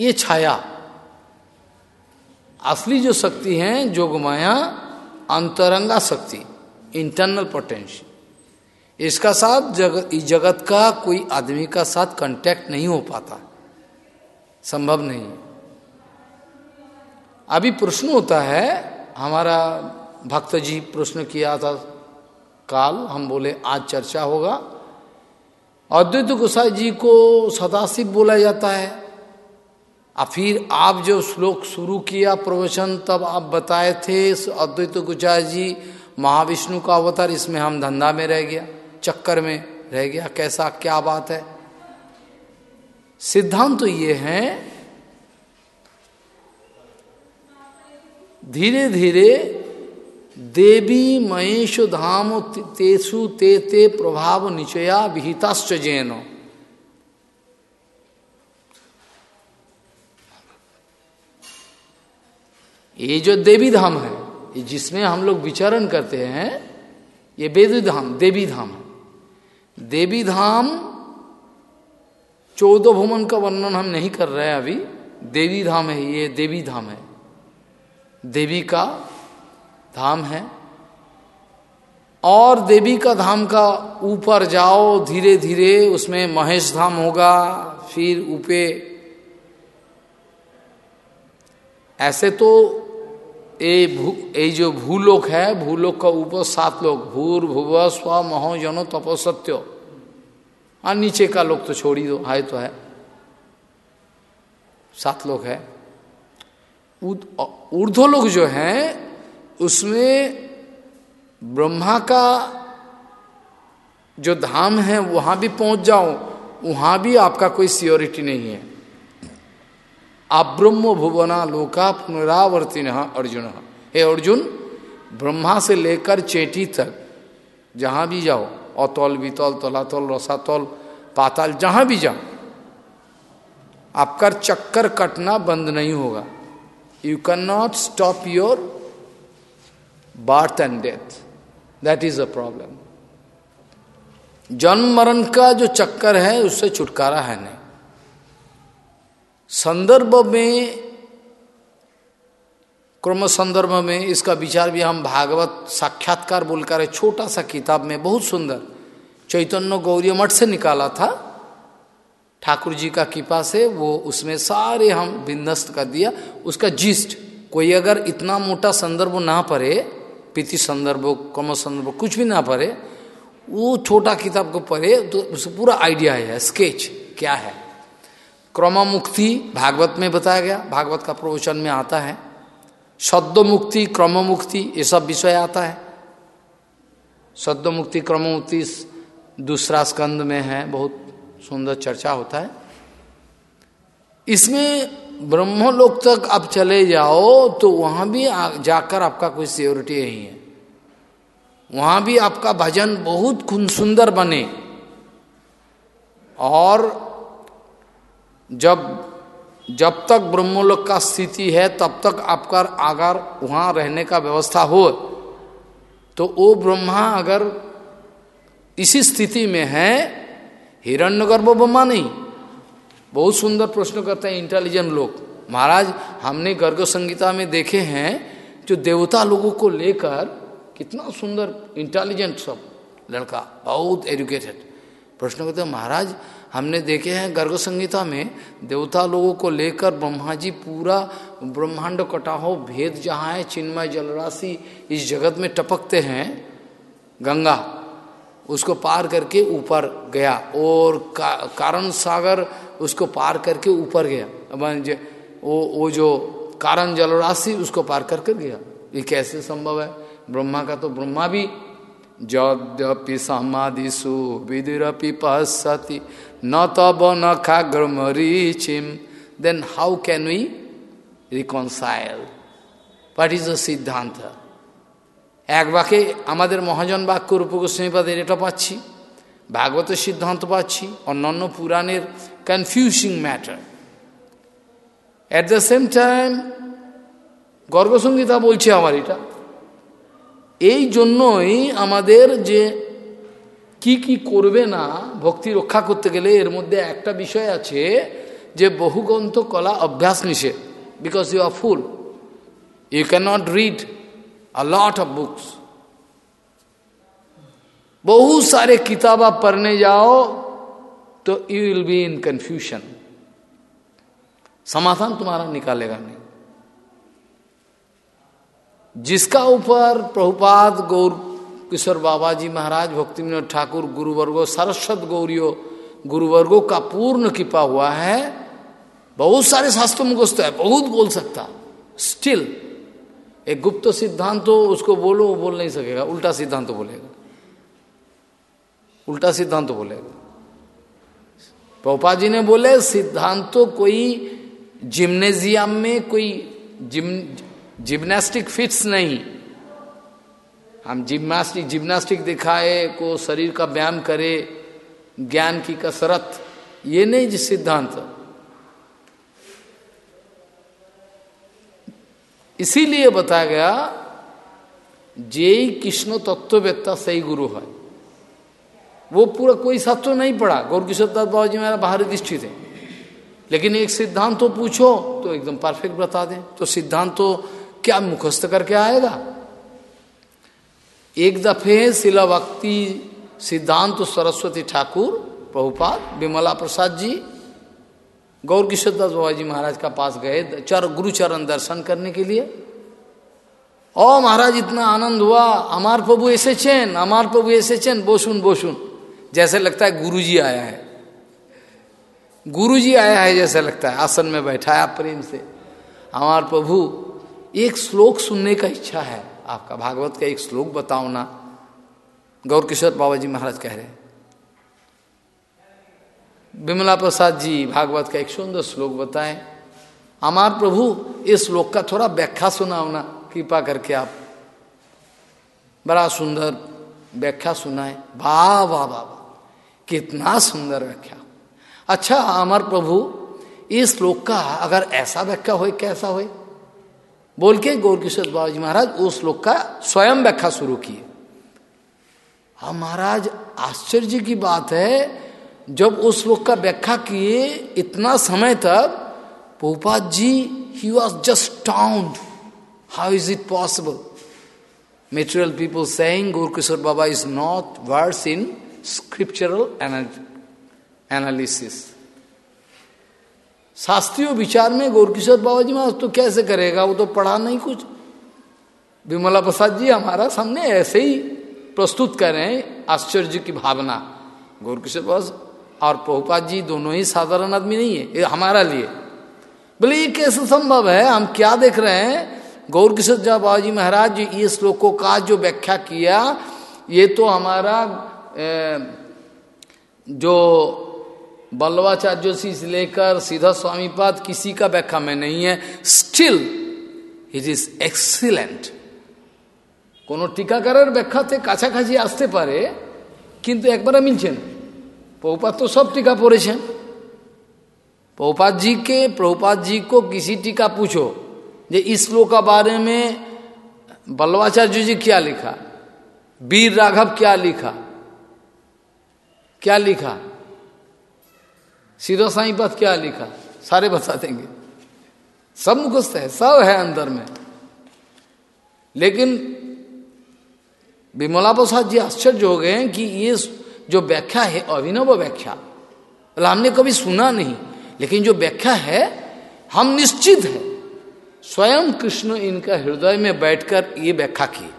ये छाया। असली जो शक्ति है, जोगमाया अंतरंगा शक्ति इंटरनल पोटेंशियल इसका साथ इस जगत का कोई आदमी का साथ कांटेक्ट नहीं हो पाता। संभव नहीं अभी प्रश्न होता है, हमारा भक्त जी प्रश्न किया था काल, हम बोले आज चर्चा होगा। अद्वैत गोसाई जी को सदाशिव बोला जाता है। और फिर आप जो श्लोक शुरू किया प्रवचन, तब आप बताए थे अद्वैत गुजार जी, महाविष्णु का अवतार, इसमें हम धंधा में रह गया, चक्कर में रह गया। कैसा, क्या बात है? सिद्धांत तो ये है धीरे धीरे देवी महेश धाम तेसु ते ते प्रभाव निचया विहिताश्च जैन। ये जो देवी धाम है, ये जिसमें हम लोग विचरण करते हैं, ये वेद धाम, देवी धाम है। देवी धाम चौदह भूमन का वर्णन हम नहीं कर रहे हैं अभी। देवी धाम है, ये देवी धाम है। देवी का धाम है। और देवी का धाम का ऊपर जाओ धीरे धीरे उसमें महेश धाम होगा, फिर ऊपे। ऐसे तो ये भू ये जो भूलोक है, भूलोक का ऊपर सात लोग, भूर, भुव, स्व, महो जनो तपो, सत्यो। और नीचे का लोग तो छोड़ ही दो है तो है। सात लोग है। ऊर्ध्व लोग जो हैं, उसमें ब्रह्मा का जो धाम है, वहाँ भी पहुँच जाओ वहाँ भी आपका कोई सियोरिटी नहीं है। आप ब्रह्म भुवना लोका पुनरावर्ति अर्जुन। हे अर्जुन, ब्रह्मा से लेकर चेटी तक, जहाँ भी जाओ, अतौल वितौल तलातौल, रसातौल, पाताल, जहाँ भी जाओ, आपका चक्कर कटना बंद नहीं होगा। You can not stop your birth and death that is a problem जन्म मरण का जो चक्कर है, उससे छुटकारा है नहीं। संदर्भ में, क्रम संदर्भ में इसका विचार भी हम भागवत साक्षात्कार बोलकर छोटा सा किताब में बहुत सुंदर चैतन्य गौरी मठ से निकाला था। ठाकुर जी का कृपा से वो उसमें सारे हम बिंदस्त कर दिया। उसका जिस्ट कोई अगर इतना मोटा संदर्भ ना पढ़े, पीति संदर्भ कम संदर्भ, कुछ भी ना पढ़े, वो छोटा किताब को पढ़े तो उसे पूरा आइडिया है, स्केच क्या है। क्रम मुक्ति भागवत में बताया गया, भागवत का प्रवचन में आता है। शब्द मुक्ति क्रम मुक्ति ये सब विषय आता है। शब्द मुक्ति क्रम मुक्ति दूसरा स्कंद में है, बहुत सुंदर चर्चा होता है। इसमें ब्रह्मलोक तक आप चले जाओ तो वहाँ भी जाकर आपका कोई सियोरिटी नहीं है। वहाँ भी आपका भजन बहुत सुंदर बने। और जब जब तक ब्रह्मलोक का स्थिति है, तब तक आपका अगर वहाँ रहने का व्यवस्था हो। तो वो ब्रह्मा अगर इसी स्थिति में है, हिरण्यगर्भ ब्रह्मा नहीं। बहुत सुंदर प्रश्न करते हैं इंटेलिजेंट लोग। महाराज, हमने गर्ग संगीता में देखे हैं, जो देवता लोगों को लेकर कितना सुंदर इंटेलिजेंट सब, लड़का, बहुत एजुकेटेड प्रश्न करते महाराज हमने देखे हैं गर्ग संगीता में देवता लोगों को लेकर ब्रह्मा जी पूरा ब्रह्मांड कटाहो भेद जहाँ है चिन्मय जलराशि इस जगत में टपकते हैं। गंगा उसको पार करके ऊपर गया और का, कारण सागर उसको पार करके ऊपर गया। वो वो जो कारण जलराशि उसको पार करके गया। ये कैसे संभव है? ब्रह्मा का तो ब्रह्मा भी যদ্যপি সমাধিষু বিদুরপি পশ্যতি নতব নখাগ্রমরিচিম then then how can we What is the সিদ্ধান্ত এক বাক্যে আমাদের মহাজন বাক্য রূপগোস্বামীপাদের এটা পাচ্ছি, ভাগবত সিদ্ধান্ত পাচ্ছি, অন্যান্য পুরাণের confusing matter at the same time Garga Samhita বলছে আমার এটা। এই জন্যই আমাদের যে কি কি করবে না ভক্তি রক্ষা করতে গেলে এর মধ্যে একটা বিষয় আছে যে বহুগ্রন্থ কলা অভ্যাস নিষেধ because you are fool you can not read a lot of books बहुत सारे किताब आप पढ़ने जाओ तो you will be in confusion समाधान तुम्हारा निकालेगा नहीं जिसका ऊपर प्रभुपाद गौर किशोर बाबा जी महाराज भक्ति विनोद ठाकुर, गुरुवर्गो, सरस्वत गौरियो, गुरुवर्गो का पूर्ण कृपा हुआ है। बहुत सारे शास्त्रों में घुसता है, बहुत बोल सकता। स्टिल एक गुप्त सिद्धांत तो उसको बोलो, वो बोल नहीं सकेगा। उल्टा सिद्धांत तो बोलेगा। उल्टा सिद्धांत तो बोलेगा। पोपा जी ने बोले, सिद्धांत तो कोई जिम्नेजियम में कोई जिम जिम्नास्टिक फिट्स नहीं। हम जिम्नास्टिक जिम्नास्टिक दिखाए, को शरीर का व्यायाम करे, ज्ञान की कसरत, ये नहीं जिस सिद्धांत। इसीलिए बताया गया जे कृष्ण तत्ववेत्ता सही गुरु है। वो पूरा कोई शास्त्र नहीं पढ़ा। गौर किशोर दत्त बाबा जी मेरा बाहरी दृष्टि थे लेकिन एक सिद्धांत तो पूछो तो एकदम परफेक्ट बता दें। तो सिद्धांत तो क्या मुखस्त करके आएगा? एक दफे शिला भक्ति सिद्धांत सरस्वती ठाकुर प्रभुपाद विमला प्रसाद जी गौर किशोर दास बाबा जी महाराज का पास गए, चर, गुरुचरण दर्शन करने के लिए। ओ महाराज इतना आनंद हुआ, अमार प्रभु ऐसे चैन, अमार प्रभु ऐसे चैन, बोसुन बोसुन। जैसे लगता है गुरु जी आया है। गुरु जी आया है जैसे लगता है, आसन में बैठाया प्रेम से। हमार प्रभु एक श्लोक सुनने का इच्छा है। आपका भागवत का एक श्लोक बताओ ना। गौर किशोर बाबा जी महाराज कह रहे विमला प्रसाद जी भागवत का एक सुंदर श्लोक बताएँ। हमार प्रभु, इस श्लोक का थोड़ा व्याख्या सुनाओ ना। कृपा करके आप बड़ा सुंदर व्याख्या सुनाए। वाह वाह वाह। कितना सुंदर व्याख्या। अच्छा अमर प्रभु, इस श्लोक का अगर ऐसा व्याख्या हो, कैसा हो? बोल के गौर किशोर बाबा जी महाराज, उस श्लोक का स्वयं व्याख्या शुरू किए हाँ महाराज, आश्चर्य की बात है, जब उस श्लोक का व्याख्या किए इतना समय तक, Prabhupada ji he was just astounded how is it possible material people saying Gaur Kishore Baba is not words in scriptural analysis शास्त्रीय विचार में गौरकिशोर बाबा जी महाराज तो कैसे करेगा? वो तो पढ़ा नहीं कुछ। विमला प्रसाद जी हमारा सामने ऐसे ही प्रस्तुत कर रहे हैं आश्चर्य की भावना। गौरकिशोर बाबा और प्रभुपाद जी दोनों ही साधारण आदमी नहीं है ये हमारा लिए। बोले ये कैसे संभव है? हम क्या देख रहे हैं? गौरकिशोर किशोर बाबा जी महाराज ये श्लोकों का जो व्याख्या किया ये तो हमारा ए, जो बल्लवाचार्य से लेकर सीधा स्वामी पाद किसी का व्याख्या में नहीं है स्टिल इट इज एक्सीलेंट কোনো টিকাকারের ব্যাখ্যাতে কাছাকাছি আসতে পারে কিন্তু একবারে মিলছে না প্রভুপাত তো सब टीका পড়েছেন प्रभुपाद जी के प्रभुपाद जी को किसी टीका पूछो जे इस श्लोक का बारे में बल्लवाचार्य जी क्या लिखा वीर राघव क्या लिखा क्या लिखा सीधो साई पथ क्या लिखा? सारे बता देंगे। सब मुखस्त है, सब है अंदर में। लेकिन विमला प्रसाद जी आश्चर्य हो गए कि ये जो व्याख्या है, अभिनव व्याख्या हमने कभी सुना नहीं, लेकिन जो व्याख्या है, हम निश्चित है। स्वयं कृष्ण इनका हृदय में बैठकर ये व्याख्या किए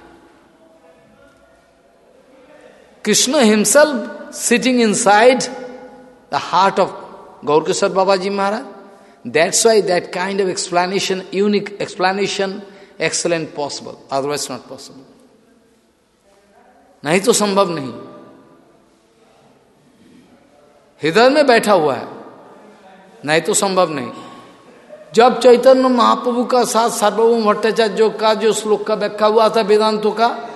Krishna himself sitting inside the heart of Gaurkishore Baba ji Maharaj that's why that kind of explanation unique explanation excellent possible otherwise not possible नहीं तो संभव नहीं। हृदय में बैठा हुआ है। नहीं तो संभव नहीं। जब चैतन्य महाप्रभु का साथ सार्वभौम भट्टाचार्य का, जो श्लोक का व्याख्या हुआ था वेदांतों का,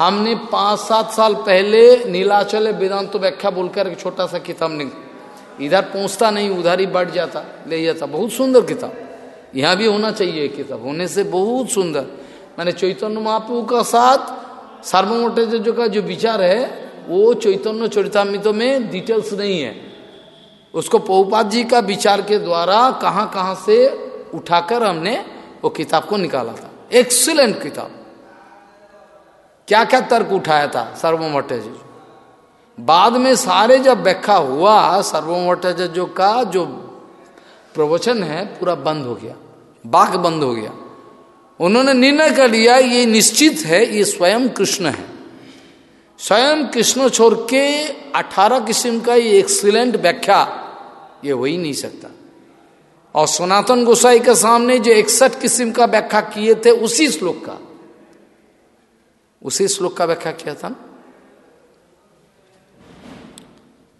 हमने पाँच सात साल पहले नीलाचल वेदांत व्याख्या बोलकर एक छोटा सा किताब निकल। इधर पहुँचता नहीं, उधर ही बढ़ जाता। ले जाता बहुत सुंदर किताब। यहाँ भी होना चाहिए किताब। होने से बहुत सुंदर। मैंने चैतन्य महाप्रभु का साथ सार्वभौम का जो विचार है, वो चैतन्य चरितमित में डिटेल्स नहीं है। उसको पहुपात जी का विचार के द्वारा कहाँ कहाँ से उठाकर हमने वो किताब को निकाला था। एक्सीलेंट किताब। क्या क्या तर्क उठाया था सर्वमोटाचार्य बाद में सारे जब व्याख्या हुआ सर्वमोटाचार्य का, जो प्रवचन है, पूरा बंद हो गया बाघ बंद हो गया। उन्होंने निर्णय कर लिया, ये निश्चित है, ये स्वयं कृष्ण है। स्वयं कृष्ण छोड़ के अठारह किस्म का ये एक्सीलेंट व्याख्या, ये हो ही नहीं सकता। और सनातन गोसाई के सामने जो इकसठ किस्म का व्याख्या किए थे, उसी श्लोक का। उसी श्लोक का व्याख्या किया था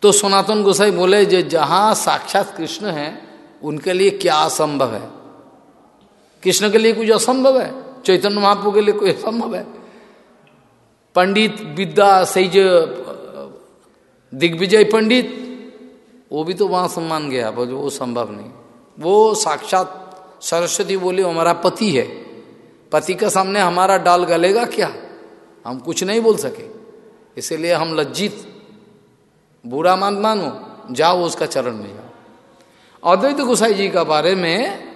तो सनातन गोसाई बोले, जो जहाँ साक्षात कृष्ण है, उनके लिए क्या असंभव है? कृष्ण के लिए कुछ असंभव है? चैतन्य महाप्रभु के लिए कोई असंभव है? पंडित विद्या सही जो दिग्विजय पंडित, वो भी तो वहाँ सम्मान गया बोलो वो संभव नहीं। वो साक्षात सरस्वती बोले, हमारा पति है। पति के सामने हमारा डाल गलेगा क्या? हम कुछ नहीं बोल सके। इसलिए हम लज्जित बुरा मान मानो, जाओ उसका चरण में जाओ। अद्वैत गोसाई जी का बारे में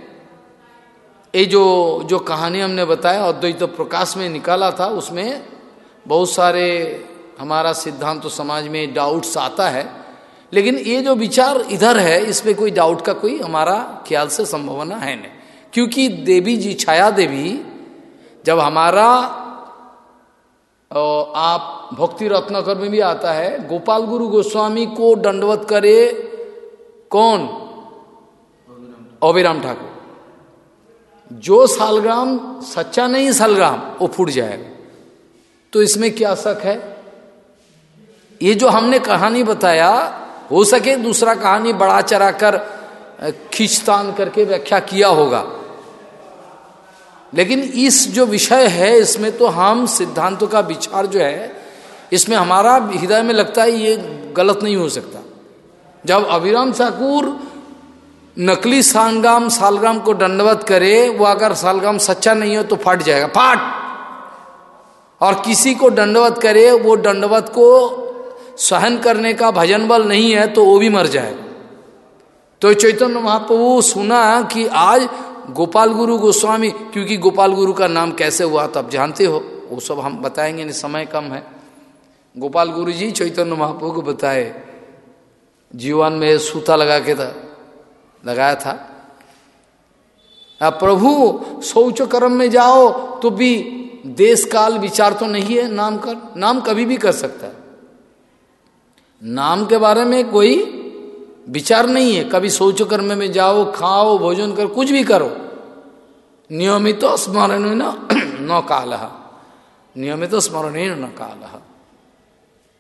ये जो जो कहानी हमने बताया, अद्वैत प्रकाश में निकाला था, उसमें बहुत सारे हमारा सिद्धांत तो समाज में डाउट्स आता है, लेकिन ये जो विचार इधर है, इसमें कोई डाउट का कोई हमारा ख्याल से संभावना है नहीं। क्योंकि देवी जी, छाया देवी, जब हमारा आप भक्ति रत्नाकर में भी आता है, गोपाल गुरु गोस्वामी को दंडवत करे कौन? अभिराम ठाकुर। जो सालग्राम, सच्चा नहीं सालग्राम, वो फूट जाएगा। तो इसमें क्या शक है? ये जो हमने कहानी बताया, हो सके दूसरा कहानी बड़ा चरा कर खींचतान करके व्याख्या किया होगा। लेकिन इस जो विषय है, इसमें तो हम सिद्धांतों का विचार जो है, इसमें हमारा हृदय में लगता है ये गलत नहीं हो सकता। जब अभिराम ठाकुर नकली सालग्राम सालग्राम को दंडवत करे, वो अगर सालग्राम सच्चा नहीं हो तो फट जाएगा, फाट! और किसी को दंडवत करे, वो दंडवत को सहन करने का भजन बल नहीं है तो वो भी मर जाएगा। तो चैतन्य महाप्रभु सुना कि आज गोपाल गुरु गोस्वामी, क्योंकि गोपाल गुरु का नाम कैसे हुआ तो आप जानते हो? वो सब हम बताएँगे, नहीं, समय कम है। गोपाल गुरु जी चैतन्य महाप्रभु को बताए। जीवन में सूता लगा के था, लगाया था। प्रभु, शौच कर्म में जाओ तो भी देश काल विचार तो नहीं है, नाम कर, नाम कभी भी कर सकता है। नाम के बारे में कोई विचार नहीं है। कभी सोच कर्म में जाओ, खाओ, भोजन करो, कुछ भी करो। नियमित तो स्मरण न *clears throat* न काल। नियमित तो स्मरण न काल।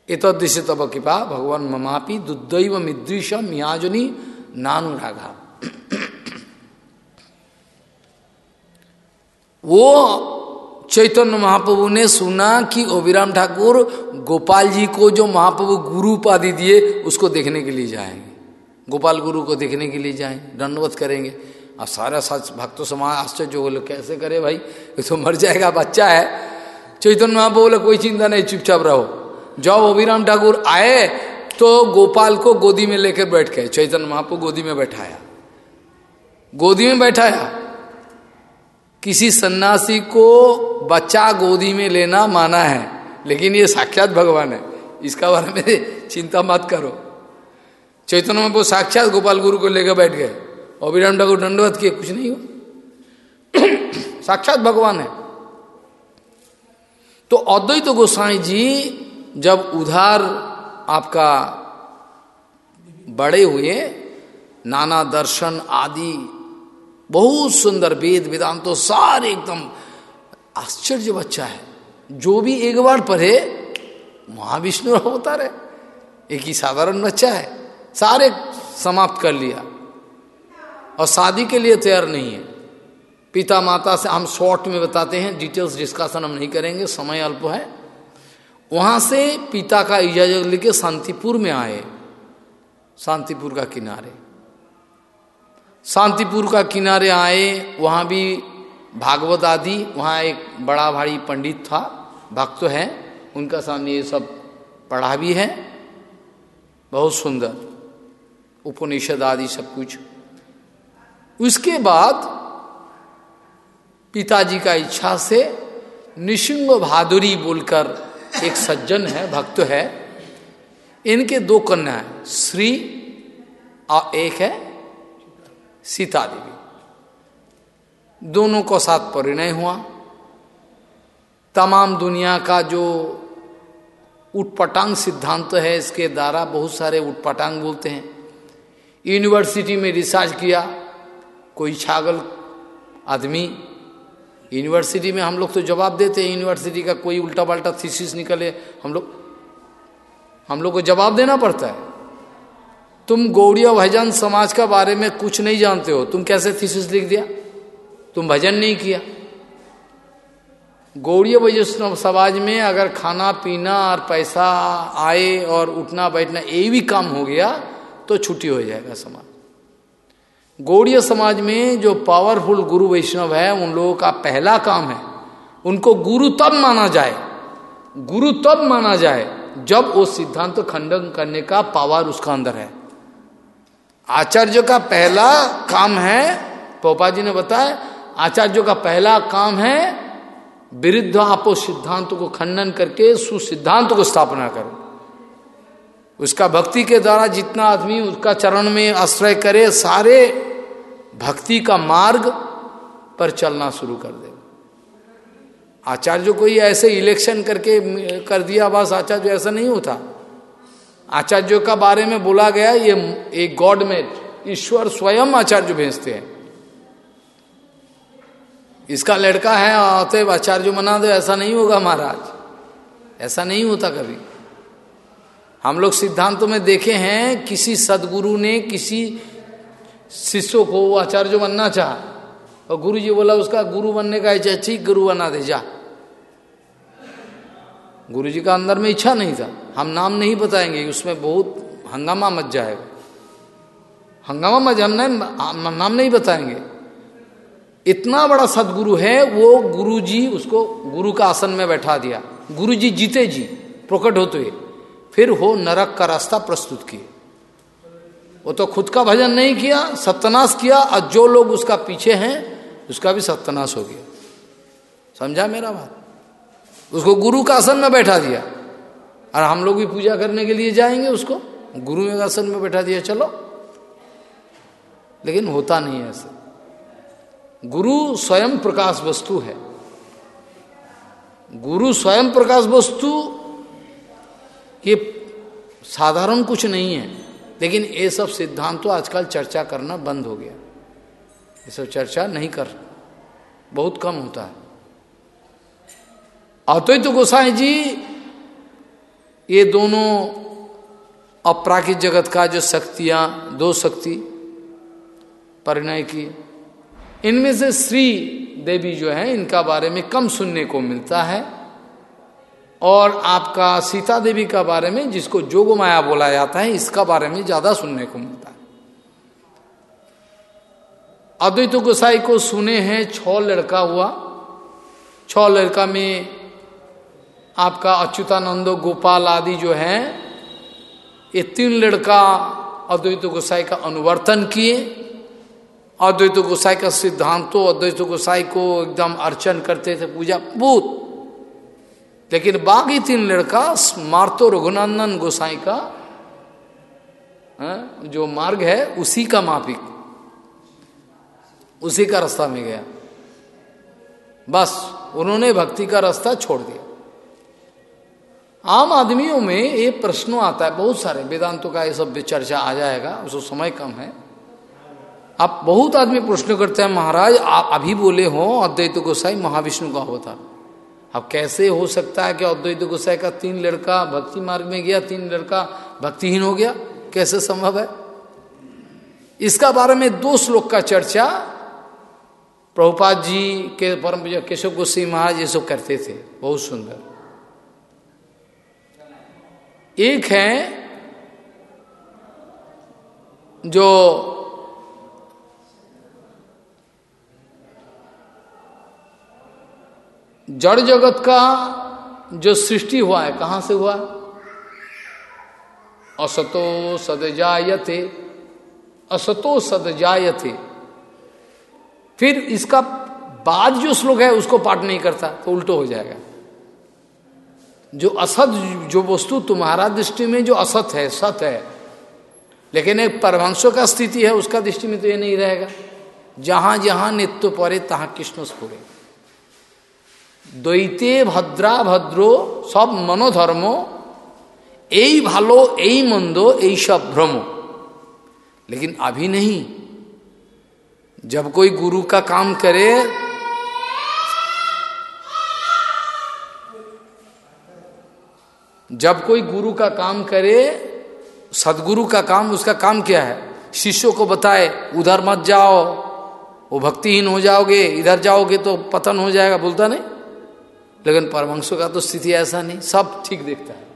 इतदिश तब कृपा, भगवान ममापी दुद्दैव मिदृशम याजनी नानुराघा वो चैतन्य महाप्रभु ने सुना कि ओबिराम ठाकुर गोपाल जी को जो महाप्रभु गुरु उपाधि दिए, उसको देखने के लिए जाएँगे। गोपाल गुरु को देखने के लिए जाएँगे दंडवत करेंगे। और सारा सच, भक्तों समाज आश्चर्य बोले कैसे करे भाई? ये तो मर जाएगा, बच्चा है। चैतन्य महाप्रभु बोले, कोई चिंता नहीं, चुपचाप रहो। जब अभिराम ठाकुर आए तो गोपाल को गोदी में लेकर बैठ गए चैतन्य महाप्रभु गोदी में बैठाया। गोदी में बैठाया। किसी सन्यासी को बच्चा गोदी में लेना माना है, लेकिन ये साक्षात भगवान है। इसका बारे में चिंता मत करो। चैतन्य में वो साक्षात गोपाल गुरु को लेकर बैठ गए। और विराम ठाकुर दंडवत किए, कुछ नहीं हो *clears throat* साक्षात भगवान है। तो अद्वैत गोसाई जी जब उधार आपका बड़े हुए, नाना दर्शन आदि, बहुत सुंदर वेद, वेदांत तो सारे एकदम आश्चर्य बच्चा है। जो भी एक बार पढ़े, महाविष्णु *laughs* होता रहे एक ही साधारण बच्चा है। सारे समाप्त कर लिया। और शादी के लिए तैयार नहीं है। पिता माता से हम शॉर्ट में बताते हैं, डिटेल्स डिस्कशन हम नहीं करेंगे, समय अल्प है। वहाँ से पिता का इजाज़त लेके शांतिपुर में आए। शांतिपुर का किनारे। शांतिपुर का किनारे आए, वहाँ भी भागवत आदि, वहाँ एक बड़ा भारी पंडित था, भक्त है, उनका सामने ये सब पढ़ा भी है। बहुत सुंदर। उपनिषद आदि सब कुछ। उसके बाद पिताजी का इच्छा से निशिंग भादुरी बोलकर एक सज्जन है, भक्त है। इनके दो कन्या है, श्री और एक है सीता देवी। दोनों को साथ परिणय हुआ। तमाम दुनिया का जो उटपटांग सिद्धांत है, इसके द्वारा बहुत सारे उटपटांग बोलते हैं। यूनिवर्सिटी में रिसर्च किया, कोई छागल आदमी। यूनिवर्सिटी में हम लोग तो जवाब देते हैं, यूनिवर्सिटी का कोई उल्टा पल्टा थीसिस निकले, हम लोग हम लोग को जवाब देना पड़ता है। तुम गौड़िया भजन समाज का बारे में कुछ नहीं जानते हो, तुम कैसे थीसिस लिख दिया? तुम भजन नहीं किया। गौड़िया वैष्णव समाज में अगर खाना पीना और पैसा आए और उठना बैठना ये भी काम हो गया। तो छुट्टी हो जाएगा समाज। गौड़िया समाज में जो पावरफुल गुरु वैष्णव है, उन लोगों का पहला काम है, उनको गुरु तब माना जाए, गुरु तब माना जाए, जब वो सिद्धांत खंडन करने का पावर उसका अंदर है। आचार्य का पहला काम है पोपा जी ने बताया, आचार्य का पहला काम है, विरुद्ध आपो सिद्धांत को खंडन करके, सुसिद्धांत को स्थापना करो। उसका भक्ति के द्वारा जितना आदमी उसका चरण में आश्रय करे, सारे भक्ति का मार्ग पर चलना शुरू कर दे। आचार्य को ही ऐसे इलेक्शन करके कर दिया, बस आचार्य ऐसा नहीं होता। आचार्यों का बारे में बोला गया, ये एक गॉड में ईश्वर स्वयं आचार्य भेजते हैं। इसका लड़का है, अतएव आचार्य मना दो, ऐसा नहीं होगा महाराज। ऐसा नहीं होता कभी। हम लोग सिद्धांतों में देखे हैं, किसी सदगुरु ने किसी शिष्यों को आचार्य बनना चाह, और गुरु जी बोला, उसका गुरु बनने का इच्छा ठीक गुरु बना दे, जा। गुरु जी का अंदर में इच्छा नहीं था। हम नाम नहीं बताएँगे, उसमें बहुत हंगामा मच जाएगा। हंगामा मच हम नाम नहीं बताएँगे। इतना बड़ा सदगुरु है, वो गुरु जी उसको गुरु का आसन में बैठा दिया। गुरु जी जीते जी, प्रकट होते हुए। फिर हो नरक का रास्ता प्रस्तुत किए वो तो खुद का भजन नहीं किया, सत्यानाश किया, और जो लोग उसका पीछे हैं, उसका भी सत्यानाश हो गया। समझा मेरा बात? उसको गुरु का आसन में बैठा दिया। और हम लोग भी पूजा करने के लिए जाएँगे उसको। गुरु में आसन में बैठा दिया, चलो। लेकिन होता नहीं है ऐसा। गुरु स्वयं प्रकाश वस्तु है। गुरु स्वयं प्रकाश वस्तु ये साधारण कुछ नहीं है, लेकिन ये सब सिद्धांत तो आजकल चर्चा करना बंद हो गया। ये सब चर्चा नहीं कर, बहुत कम होता है। अद्वैत तो गोसाई जी, ये दोनों अपराकित जगत का जो शक्तियाँ, दो शक्ति परिणय की, इनमें से श्री देवी जो है, इनका बारे में कम सुनने को मिलता है। और आपका सीता देवी का बारे में, जिसको जोग माया बोला जाता है, इसका बारे में ज़्यादा सुनने को मिलता है। अद्वैत गोसाई को सुने हैं छ लड़का हुआ। छ लड़का में आपका अच्युतानंदो, गोपाल आदि जो है, ये तीन लड़का अद्वैत गोसाई का अनुवर्तन किए। अद्वैत गोसाई का सिद्धांतों, अद्वैत गोसाई को एकदम अर्चन करते थे पूजा। भूत लेकिन बाकी तीन लड़का, मारतो रघुनंदन गोसाई का जो मार्ग है, उसी का मापिक उसी का रास्ता में गया। बस, उन्होंने भक्ति का रास्ता छोड़ दिया। आम आदमियों में ये प्रश्न आता है, बहुत सारे, वेदांतों का ये सब चर्चा आ जाएगा, उसको समय कम है। आप बहुत आदमी प्रश्न करते हैं, महाराज, आप अभी बोले हो, अद्वैत गोसाई महाविष्णु का होता अब कैसे हो सकता है कि अद्वैत गोसाई का तीन लड़का भक्ति मार्ग में गया, तीन लड़का भक्तिहीन हो गया? कैसे संभव है? इसका बारे में दो श्लोक का चर्चा प्रभुपाद जी के परम केशव गोस्वी महाराज ये सब करते थे। बहुत सुंदर। एक है जो जड़ जगत का जो सृष्टि हुआ है, कहाँ से हुआ? असतो सदजायते असतो सदजायते। फिर इसका बाद जो श्लोक है, उसको पाठ नहीं करता तो उल्टो हो जाएगा। जो असत, जो वस्तु तुम्हारा दृष्टि में जो असत है, सत है, लेकिन एक परमंशों का स्थिति है, उसका दृष्टि में तो ये नहीं रहेगा। जहाँ जहाँ नित्य परे, तहां कृष्ण स्फुरे দ্বৈতে ভদ্রা ভদ্র সব মনোধর্ম এই ভালো এই মন্দ এই सब भ्रम लेकिन अभी नहीं जब कोई गुरु का काम करे जब कोई गुरु का काम करे सदगुरु का काम उसका काम क्या है शिष्यों को बताए उधर मत जाओ वो भक्तिहीन हो जाओगे इधर जाओगे तो पतन हो जाएगा बोलता नहीं लेकिन परमंशों का तो स्थिति ऐसा नहीं, सब ठीक देखता है।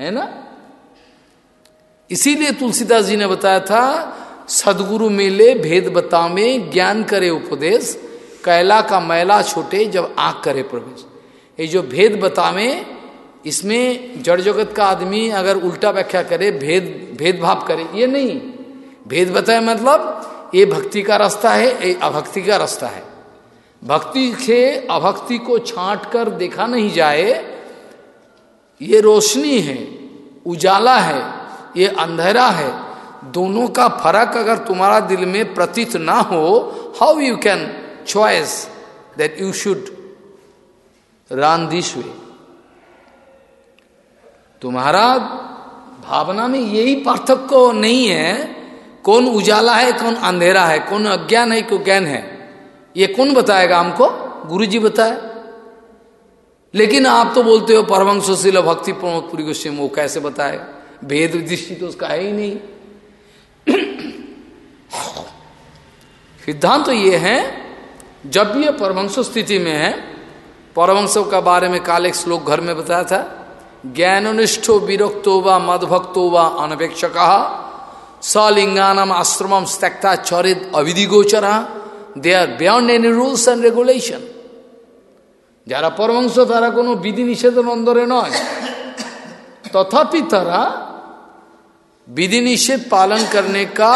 है ना? इसीलिए तुलसीदास जी ने बताया था, सदगुरु मिले, भेद बतावे ज्ञान करे उपदेश, कैला का मैला छोटे, जब आँख करे प्रवेश। ये जो भेद बतावे इसमें जड़ जगत का आदमी अगर उल्टा व्याख्या करे, भेद, भेदभाव करे, ये नहीं। भेद बताए मतलब ये भक्ति का रास्ता है, ये अभक्ति का रास्ता है। भक्ति से अभक्ति को छांट कर देखा नहीं जाए, ये रोशनी है, उजाला है, ये अंधेरा है। दोनों का फ़र्क अगर तुम्हारा दिल में प्रतीत ना हो how you can choice that you should run this way तुम्हारा भावना में यही पार्थक्य नहीं है, कौन उजाला है, कौन अंधेरा है, कौन अज्ञान है, कौन ज्ञान है। ये कौन बताएगा हमको? गुरु जी बताए। लेकिन आप तो बोलते हो परमंशिल भक्ति प्रमोद पुरी गोस्वी वो कैसे बताएगा भेद दृष्टि तो उसका है ही नहीं। सिद्धांत तो ये है, जब ये परमंश स्थिति में है परमंशों का बारे में काल एक श्लोक घर में बताया था, ज्ञाननिष्ठो विरक्तो व मदभक्तो व अनपेक्षक, सलिंगानम आश्रम त्यक्ता चरित अविधि गोचरा they are beyond any rules and regulation যারা পরমাংশ তারা কোনো বিধি নিষেধের অন্দরে নয় তথাপি তারা विधि निषेध पालन करने का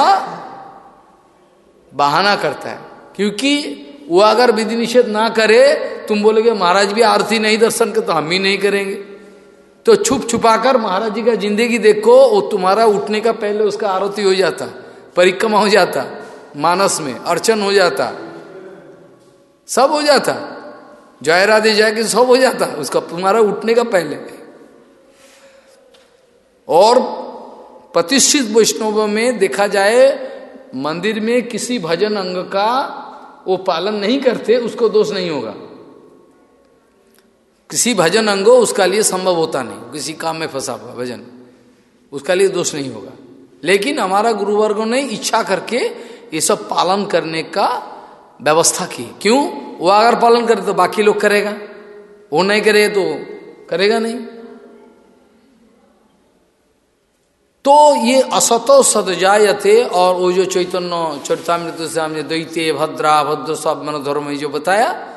बहाना करता है क्योंकि वो अगर विधि निषेध ना करे तुम बोलोगे महाराज भी आरती नहीं दर्शन के तो हम भी नहीं करेंगे तो छुप छुपाकर महाराज जी का जिंदगी देखो वो तुम्हारा उठने का पहले उसका आरती हो जाता परिक्रमा हो जाता मानस में, अर्चन हो जाता। सब हो जाता। जय राधे, जय के सब हो जाता। उसका तुम्हारा उठने का पहले। और प्रतिष्ठित वैष्णव में देखा जाए, मंदिर में किसी भजन अंग का वो पालन नहीं करते, उसको दोष नहीं होगा। किसी भजन अंग उसका लिए संभव होता नहीं। किसी काम में फंसा हुआ भजन, उसका लिए दोष नहीं होगा। लेकिन हमारा गुरुवर्गों ने इच्छा करके ये सब पालन करने का व्यवस्था की। क्यों? वो अगर पालन करे तो बाकी लोग करेगा। वो नहीं करे तो करेगा नहीं। तो ये असतो सदजाय थे और वो जो चैतन्य चरितमृत से हमने द्वैते भद्रा भद्र सब मन धर्म जो बताया,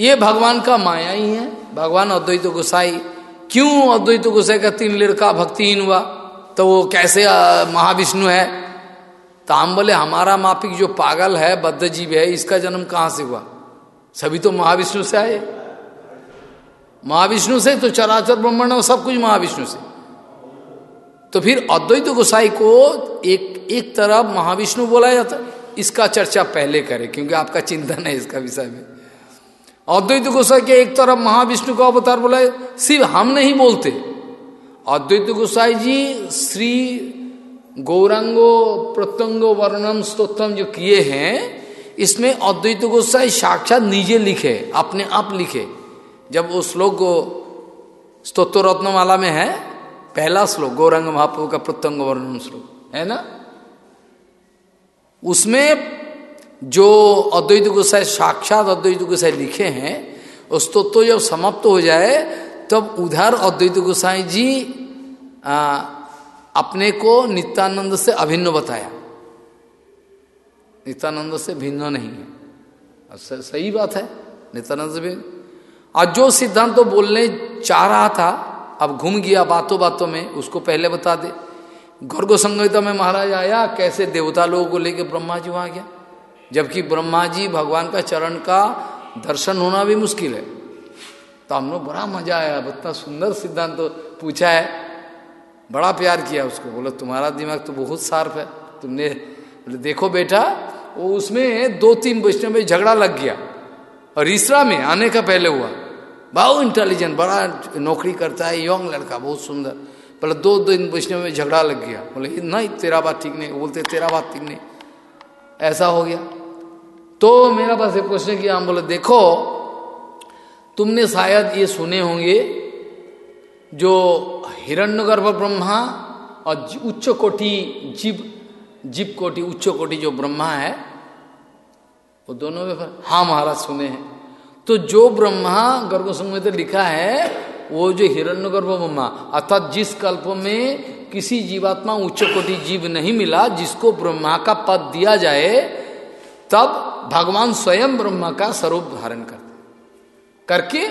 ये भगवान का माया ही है। भगवान अद्वैत गोसाई। क्यों अद्वैत गोसाई का तीन लड़का भक्तिहीन हुआ? तो वो कैसे महाविष्णु है? तो हम बोले, हमारा मापिक जो पागल है बद्ध जीव है, इसका जन्म कहाँ से हुआ? सभी तो महाविष्णु से आए। महाविष्णु से तो चराचर ब्रह्मण और सब कुछ महाविष्णु से। तो फिर अद्वैत गोसाई को एक एक तरफ़ महाविष्णु बोला जाता इसका चर्चा पहले करें, क्योंकि आपका चिंतन है इसका विषय में। अद्वैत गोसाई के एक तरफ़ महाविष्णु का अवतार बोला सिर्फ़ हम नहीं बोलते। अद्वैत गोसाई जी, श्री गौरांगो प्रत्यंगो वर्णम स्तोत्रम जो किए हैं इसमें अद्वैत गोसाई साक्षात निजे लिखे अपने आप लिखे। जब वो श्लोक स्तोत्र रत्नमाला में है पहला श्लोक गौरंग महाप्रभु का प्रत्यंग वर्णन श्लोक है ना? उसमें जो अद्वैत गोसाई साक्षात अद्वैत गोसाई लिखे हैं उस तो, जब समाप्त हो जाए तब उधर अद्वैत गोसाई जी आ, अपने को नित्यानंद से अभिन्न बताया। नित्यानंद से भिन्न नहीं है। सही बात है, नित्यानंद से भिन्न। और जो सिद्धांत तो बोलने चाह रहा था, अब घूम गया बातों बातों में, उसको पहले बता दे। गर्ग संगीता में महाराज आया, कैसे देवता लोगों को लेके ब्रह्मा जी वहाँ गया? जबकि ब्रह्मा जी भगवान का चरण का दर्शन होना भी मुश्किल है। तो हम लोग बड़ा मज़ा आया इतना सुंदर सिद्धांत तो पूछा है। बड़ा प्यार किया उसको। बोलो, तुम्हारा दिमाग तो बहुत शार्प है। तुमने, बोले, देखो बेटा, वो उसमें दो तीन वैष्णव में झगड़ा लग गया और ईसरा में आने का पहले हुआ। बहुत इंटेलिजेंट बड़ा नौकरी करता है यंग लड़का, बहुत सुंदर। बोले, दो दिन वैष्णव में झगड़ा लग गया। बोले, नहीं, तेरा बात ठीक नहीं। बोलते, तेरा बात ठीक नहीं। ऐसा हो गया। तो मेरा पास एक क्वेश्चन किया, हम बोले, देखो, तुमने शायद ये सुने होंगे जो हिरण्यगर्भ ब्रह्मा और उच्च कोटि जीव जीव कोटि उच्च कोटि जो ब्रह्मा है, वो दोनों में हाँ महाराज, सुने हैं। तो जो ब्रह्मा गर्भ संहित लिखा है, वो जो हिरण्य गर्भ ब्रह्मा अर्थात जिस कल्प में किसी जीवात्मा उच्च कोटि जीव नहीं मिला, जिसको ब्रह्मा का पद दिया जाए, तब भगवान स्वयं ब्रह्मा का स्वरूप धारण करते। करके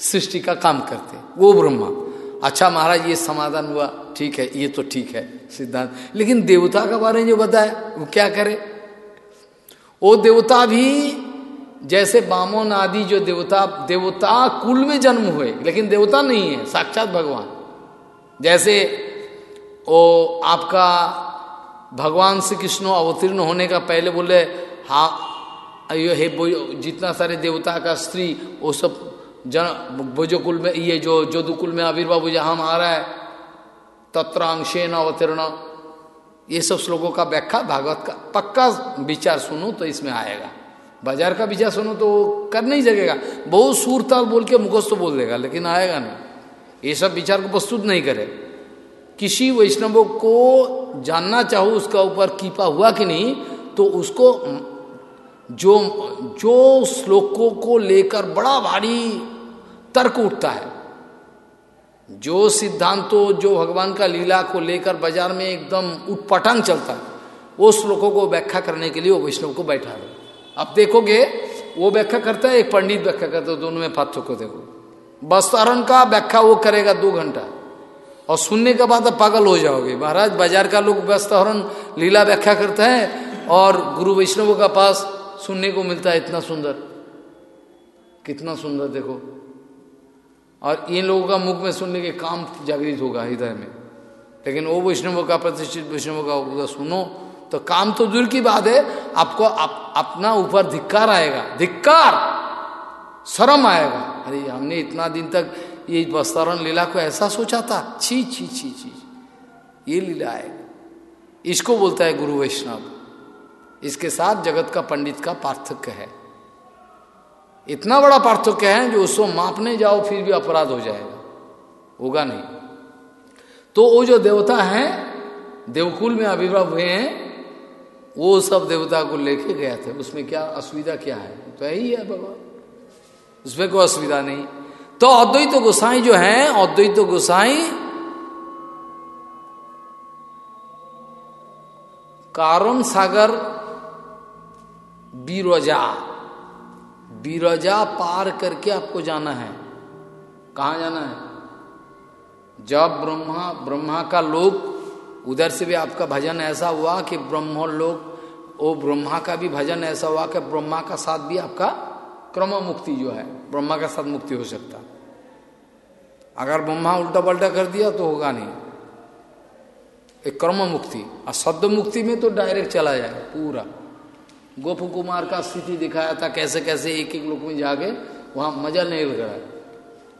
सृष्टि का काम करते, वो ब्रह्मा। अच्छा महाराज, ये समाधान हुआ। ठीक है, ये तो ठीक है, सिद्धांत। लेकिन देवता का बारे में जो बताया, वो क्या करे? वो देवता भी जैसे बामोन आदि जो देवता देवता कुल में जन्म हुए, लेकिन देवता नहीं है, साक्षात भगवान। जैसे ओ आपका भगवान श्री कृष्ण अवतीर्ण होने का पहले बोले, हा, अयो हे जितना सारे देवता का स्त्री, वो सब जन भोजो कुल में, ये जो जोधुकुल में आविर्भाव हो हम आ रहा है। तत्रांशेन अवतीर्ण। ये सब श्लोकों का व्याख्या भागवत का। पक्का विचार सुनो तो इसमें आएगा। बाज़ार का विचार सुनो तो कर नहीं सकेगा। बहुत सूर ताल बोल के मुखस्त तो बोल देगा, लेकिन आएगा नहीं। ये सब विचार को प्रस्तुत नहीं करे। किसी वैष्णव को जानना चाहो, उसका ऊपर कीपा हुआ कि नहीं तो उसको जो जो श्लोकों को लेकर बड़ा भारी तर्क उठता है। जो सिद्धांतों, जो भगवान का लीला को लेकर बाज़ार में एकदम उठपटांग चलता है, वो श्लोकों को व्याख्या करने के लिए वो वैष्णव को बैठा है अब देखोगे, वो व्याख्या करता है, एक पंडित व्याख्या करता है, दोनों में को देखो बस्तारण का व्याख्या वो करेगा दो घंटा। और सुनने के बाद आप पागल हो जाओगे। महाराज, बाज़ार का लोग व्यस्तहरण लीला व्याख्या करते हैं और गुरु वैष्णव का पास सुनने को मिलता है, इतना सुंदर। कितना सुंदर, देखो। और इन लोगों का मुख में सुनने के काम जागृत होगा हृदय में। लेकिन वो वैष्णव का प्रतिष्ठित वैष्णव का सुनो तो काम तो दूर की बात है आपको आप, अपना ऊपर धिक्कार आएगा। धिक्कार! शर्म आएगा। अरे हमने इतना दिन तक ये वस्तारण लीला को ऐसा सोचा था। छी छी छी छी ये लीला आएगा इसको बोलता है गुरु वैष्णव। इसके साथ जगत का पंडित का पार्थक्य है। इतना बड़ा पार्थक्य है जो उसको मापने जाओ, फिर भी अपराध हो जाएगा। होगा नहीं। तो वो जो देवता हैं, देवकुल में आविर्भाव हुए हैं, वो सब देवता को लेके गए थे। उसमें क्या असुविधा क्या है? तो यही है भगवान। उसमें कोई असुविधा नहीं। तो अद्वैत गोसाई जो है, अद्वैत गोसाई कारण सागर बीरोजा बीरोजा पार करके आपको जाना है। कहा जाना है? जब ब्रह्मा ब्रह्मा का लोक, उधर से भी आपका भजन ऐसा हुआ कि ब्रह्म लोक वो ब्रह्मा का भी भजन ऐसा हुआ कि ब्रह्मा का साथ भी आपका क्रम मुक्ति जो है, ब्रह्मा का साथ मुक्ति हो सकता। अगर ब्रह्मा उल्टा पल्टा कर दिया तो होगा नहीं। एक कर्म मुक्ति और शब्द मुक्ति में तो डायरेक्ट चला जाए, पूरा। गोप कुमार का स्थिति दिखाया था, कैसे कैसे एक एक लोग में जाके वहाँ मज़ा नहीं लग रहा।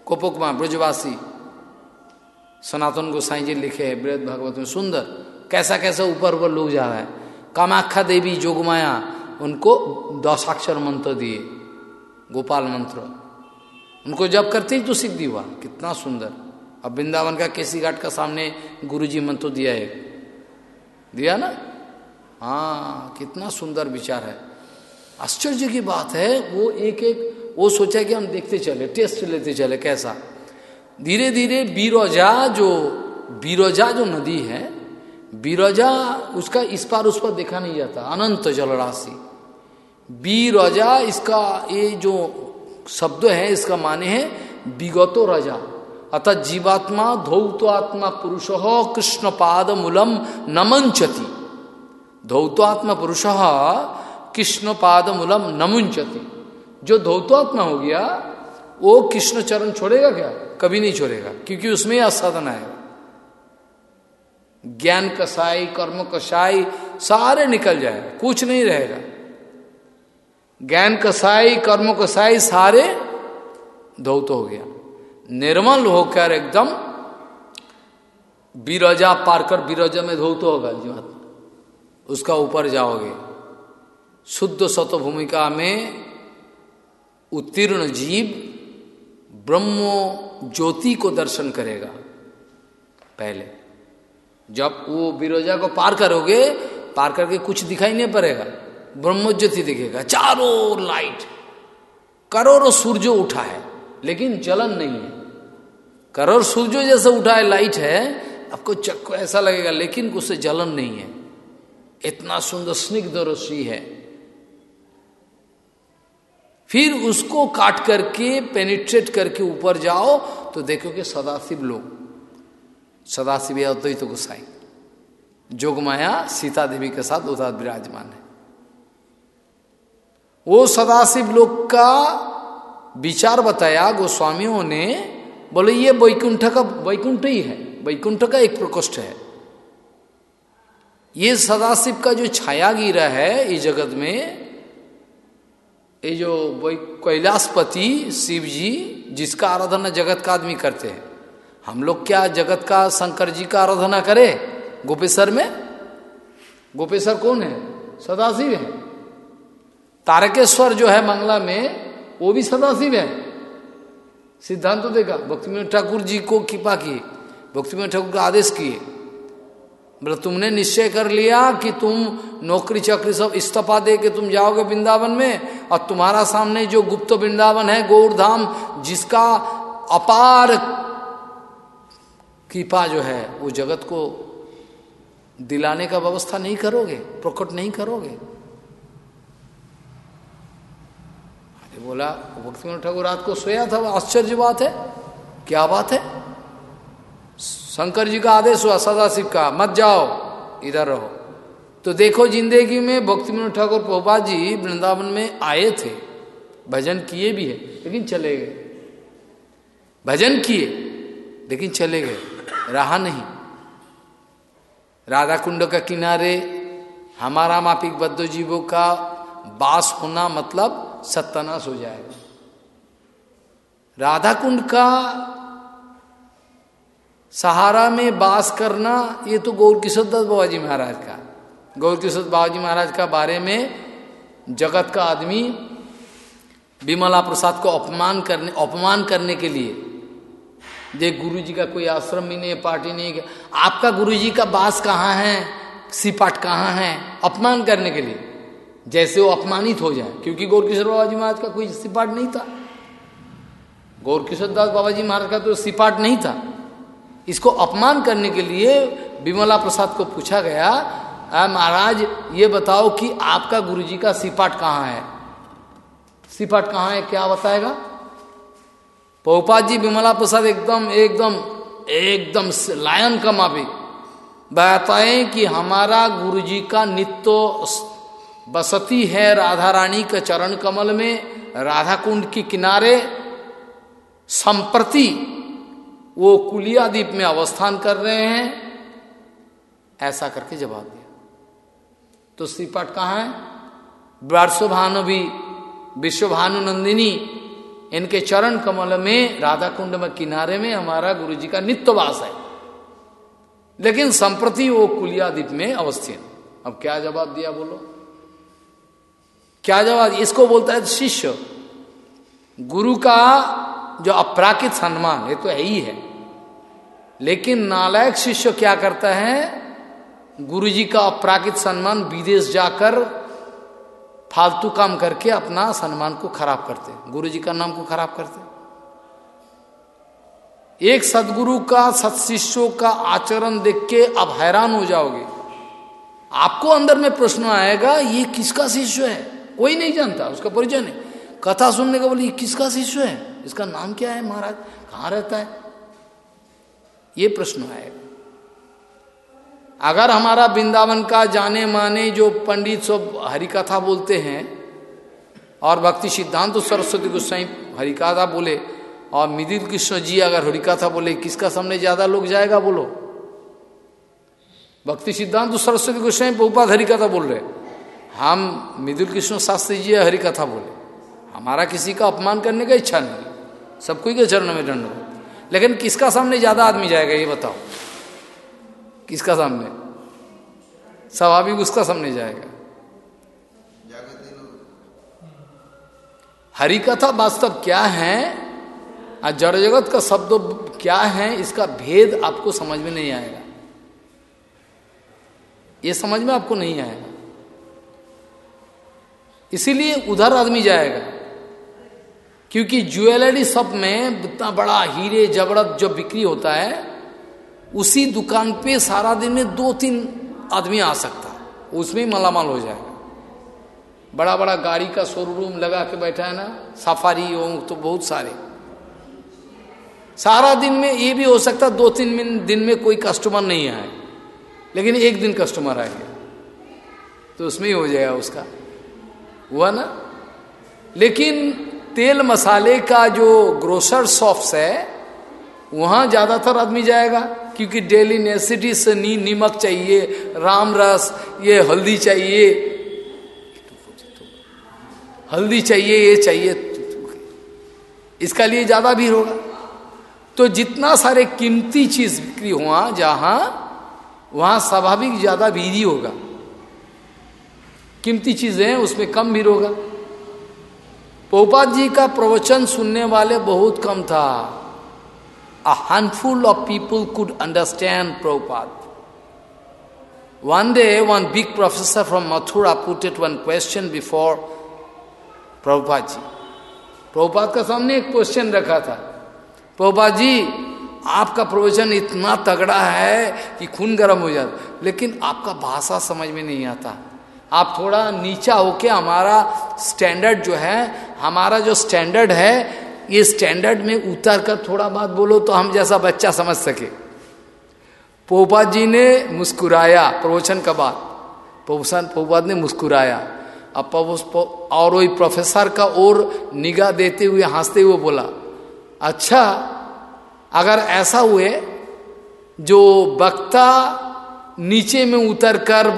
गोप कुमार, ब्रजवासी, सनातन गोसाई जी लिखे है वृद्ध भागवत में, सुंदर, कैसा कैसा ऊपर ऊपर लोग जा रहा है। कामाख्या देवी, जोगमाया, उनको दशाक्षर मंत्र दिए, गोपाल मंत्र। उनको जब करते ही तो सिद्धि हुआ, कितना सुंदर। अब वृंदावन का केसी घाट का सामने गुरुजी मंत्र दिया है। दिया ना? हाँ कितना सुंदर विचार है। आश्चर्य की बात है, वो एक एक, वो सोचा कि हम देखते चले, टेस्ट लेते चले, कैसा? धीरे धीरे बीरोजा जो बीरोजा जो नदी है, बीरोजा उसका इस पार उस पर देखा नहीं जाता, अनंत जलराशि। बीरोजा इसका, ये जो शब्द है, इसका माने है, विगतो रजा। अतः जीवात्मा, धौतो आत्मा पुरुष कृष्ण पाद मूलम नमंचती धौतात्मा पुरुष कृष्ण पाद मूलम नमुंचती जो धौतात्मा हो गया, वो कृष्ण चरण छोड़ेगा क्या? कभी नहीं छोड़ेगा, क्योंकि उसमें असाधन आएगा ज्ञान कसाई, कर्म कसाई, सारे निकल जाए कुछ नहीं रहेगा। ज्ञान कसाई, कर्म कसाई, सारे धौत हो गया। निर्मल होकर एकदम, बिरजा पार कर, बिरजा में धौत होगा, जीवात्मा। उसका ऊपर जाओगे। शुद्ध सत भूमिका में उत्तीर्ण जीव ब्रह्म ज्योति को दर्शन करेगा। पहले। जब वो बिरोजा को पार करोगे, पार करके कुछ दिखाई नहीं पड़ेगा। ब्रह्म ज्योति दिखेगा। चारों लाइट करोड़ों सूर्य उठा है, लेकिन जलन नहीं है। करोड़ सूर्य जैसे उठा है लाइट है। आपको चक्को ऐसा लगेगा, लेकिन उससे जलन नहीं है। इतना सुंदर स्निग्ध रसी है। फिर उसको काट करके पेनिट्रेट करके ऊपर जाओ तो देखो कि सदाशिव लोग। सदाशिव अद्वैत तो गोसाई जोगमाया सीता देवी के साथ उदात विराजमान है। वो सदाशिव लोग का विचार बताया, गोस्वामियों ने, बोले, ये वैकुंठ का वैकुंठ ही है। वैकुंठ का एक प्रकोष्ठ है। ये सदाशिव का जो छाया गिरा है इस जगत में, ये जो कैलाशपति शिव जी जिसका आराधना जगत का आदमी करते हैं। हम लोग क्या जगत का शंकर जी का आराधना करें? गोपेश्वर में? गोपेश्वर कौन है? सदाशिव है। तारकेश्वर जो है मंगला में, वो भी सदाशिव है। सिद्धांत तो देखा भक्ति ठाकुर जी को कृपा की भक्ति ठाकुर का आदेश किए। बोले, तुमने निश्चय कर लिया कि तुम नौकरी चाकरी सब इस्तीफा दे के तुम जाओगे वृंदावन में, और तुम्हारा सामने जो गुप्त वृंदावन है, गौरधाम, जिसका अपार कृपा जो है, वो जगत को दिलाने का व्यवस्था नहीं करोगे, प्रकट नहीं करोगे। बोला भक्ति ठाकुर रात को सोया था आश्चर्य बात है, क्या बात है? शंकर जी का आदेश हुआ सदाशिव का, मत जाओ, इधर रहो। तो देखो, ज़िंदगी में भक्ति विनोद ठाकुर पोपा जी वृंदावन में आए थे। भजन किए भी है, लेकिन चले गए। भजन किए, लेकिन चले गए, रहा नहीं। राधा कुंड का किनारे हमारा मापिक बद्ध जीवों का बास होना मतलब सत्यानाश हो जाएगा। राधा कुंड का सहारा में बास करना, ये तो गौर किशोर दत्त बाबाजी महाराज का। गौर किशोर बाबाजी महाराज का बारे में जगत का आदमी विमला प्रसाद को अपमान करने अपमान करने के लिए। देख गुरु जी का कोई आश्रम ही नहीं पार्टी नहीं आपका गुरु जी का बास कहाँ है? सिपाट कहाँ है? अपमान करने के लिए। जैसे वो अपमानित हो जाए, क्योंकि गौर किशोर बाबा जी महाराज का कोई सिपाट नहीं था। गौर किशोर दास बाबा जी महाराज का तो सिपाट नहीं था। इसको अपमान करने के लिए विमला प्रसाद को पूछा गया महाराज, ये बताओ कि आपका गुरुजी का सिपाट कहाँ है? सिपाट कहाँ है, क्या बताएगा? पहुपात जी विमला प्रसाद एकदम एकदम एकदम लायन का माफ़ी बताएँ कि हमारा गुरुजी का नित्य बसती है राधा रानी के चरण कमल में राधा कुंड के किनारे, संप्रति वो कुलिया द्वीप में अवस्थान कर रहे हैं, ऐसा करके जवाब दिया। तो श्रीपाठ कहाँ है? वर्षभानु भी, विश्वभानु नंदिनी, इनके चरण कमल में राधा कुंड में, किनारे में हमारा गुरु जी का नित्यवास है। लेकिन संप्रति वो कुलिया द्वीप में अवस्थित। अब क्या जवाब दिया बोलो? क्या जवाब? इसको बोलता है शिष्य। गुरु का जो अपराकित सम्मान, ये तो है ही है। लेकिन नालायक शिष्य क्या करता है? गुरु जी का अपराकित सम्मान विदेश जाकर फालतू काम करके अपना सम्मान को खराब करते गुरु जी का नाम को खराब करते एक सदगुरु का सत्शिष्यों का आचरण देख के अब हैरान हो जाओगे। आपको अंदर में प्रश्न आएगा, ये किसका शिष्य है? कोई नहीं जानता, उसका परिचय नहीं। कथा सुनने का बोले, ये किसका शिष्य है? इसका नाम क्या है महाराज? कहाँ रहता है? ये प्रश्न आएगा अगर हमारा वृंदावन का जाने माने जो पंडित सब हरिकथा बोलते हैं, और भक्ति सिद्धांत तो सरस्वती गोस्वाई हरिकथा बोले, और मिदिल कृष्ण जी अगर हरिकथा बोले, किसका सामने ज़्यादा लोग जाएगा बोलो? भक्ति सिद्धांत तो सरस्वती गोस्वाई बहुपात हरिकथा बोल रहे हम मिदुल कृष्ण शास्त्री जी हरिकथा बोले। हमारा किसी का अपमान करने का इच्छा नहीं। सब कोई के चरण में दंड लेकिन किसका सामने ज़्यादा आदमी जाएगा, ये बताओ। किसका सामने? स्वाभाविक उसका सामने जाएगा। हरि कथा वास्तव क्या है? और जड़ जगत का शब्द क्या है? इसका भेद आपको समझ में नहीं आएगा। ये समझ में आपको नहीं आएगा। इसीलिए उधर आदमी जाएगा। क्योंकि ज्वेलरी शॉप में इतना बड़ा हीरे जबरत जो बिक्री होता है, उसी दुकान पे सारा दिन में दो तीन आदमी आ सकता है। उसमें मालामाल हो जाएगा। बड़ा बड़ा गाड़ी का शोरूम लगा के बैठा है ना सफारी हो तो बहुत सारे। सारा दिन में ये भी हो सकता दो तीन दिन में कोई कस्टमर नहीं आए। लेकिन एक दिन कस्टमर आएगा। तो उसमें ही हो जाएगा उसका। हुआ ना? लेकिन तेल मसाले का जो ग्रोसर शॉप्स है, वहाँ ज़्यादातर आदमी जाएगा, क्योंकि डेली नेसिटी से नी, नीमक चाहिए राम रस ये हल्दी चाहिए। हल्दी चाहिए, ये चाहिए। इसका लिए ज़्यादा भीड़ होगा। तो जितना सारे कीमती चीज़ बिक्री हुआ, जहाँ, वहाँ स्वाभाविक ज़्यादा भीड़ ही होगा। कीमती चीज़ें उसमें कम भीड़ होगा। प्रोपात जी का प्रवचन सुनने वाले बहुत कम था। A handful of people could understand Prabhupada one day one big professor from Mathura puted one question before Prabhupada ji Prabhupada का सामने एक क्वेश्चन रखा था प्रभुपात जी आपका प्रवचन इतना तगड़ा है कि खून गर्म हो जाता। लेकिन आपका भाषा समझ में नहीं आता। आप थोड़ा नीचा होके हमारा स्टैंडर्ड जो है, हमारा जो स्टैंडर्ड है, ये स्टैंडर्ड में उतर कर थोड़ा बात बोलो तो हम जैसा बच्चा समझ सके। पोपा जी ने मुस्कुराया, प्रवचन का बाद पोपसन पोपाद ने मुस्कुराया। अब और वही प्रोफेसर का और निगाह देते हुए हँसते हुए बोला अच्छा अगर ऐसा हुए, जो वक्ता नीचे में उतर कर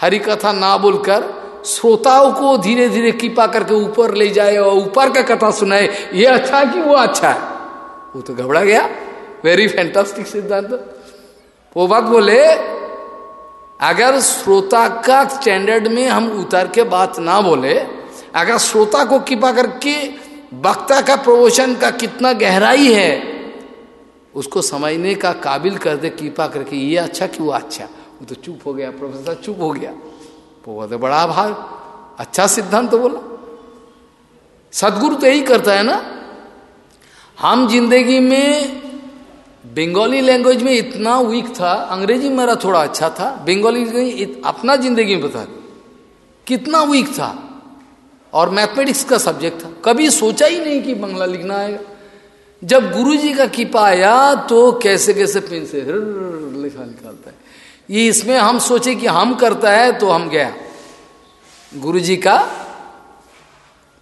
हरि कथा ना बोलकर श्रोताओं को धीरे धीरे कृपा करके ऊपर ले जाए और ऊपर का कथा सुनाए, ये अच्छा है कि वो अच्छा है? वो तो घबरा गया। वेरी फैंटास्टिक सिद्धांत। वो बात बोले, अगर श्रोता का स्टैंडर्ड में हम उतर के बात ना बोले, अगर श्रोता को कृपा करके वक्ता का प्रवचन का कितना गहराई है, उसको समझने का काबिल कर दे, कृपा करके, ये अच्छा कि वो अच्छा वो तो चुप हो गया, प्रोफेसर चुप हो गया। वो तो बड़ा भाग अच्छा सिद्धांत तो बोला। सदगुरु तो यही करता है ना। हम ज़िंदगी में बंगाली लैंग्वेज में इतना वीक था, अंग्रेज़ी मेरा थोड़ा अच्छा था, बंगाली अपना ज़िंदगी में बता कितना वीक था। और मैथमेटिक्स का सब्जेक्ट था। कभी सोचा ही नहीं कि बंगला लिखना आएगा जब गुरुजी का कीपा आया तो कैसे कैसे पेन से लिखा निकालता है। ये इसमें हम सोचे कि हम करता है तो हम गया। गुरुजी का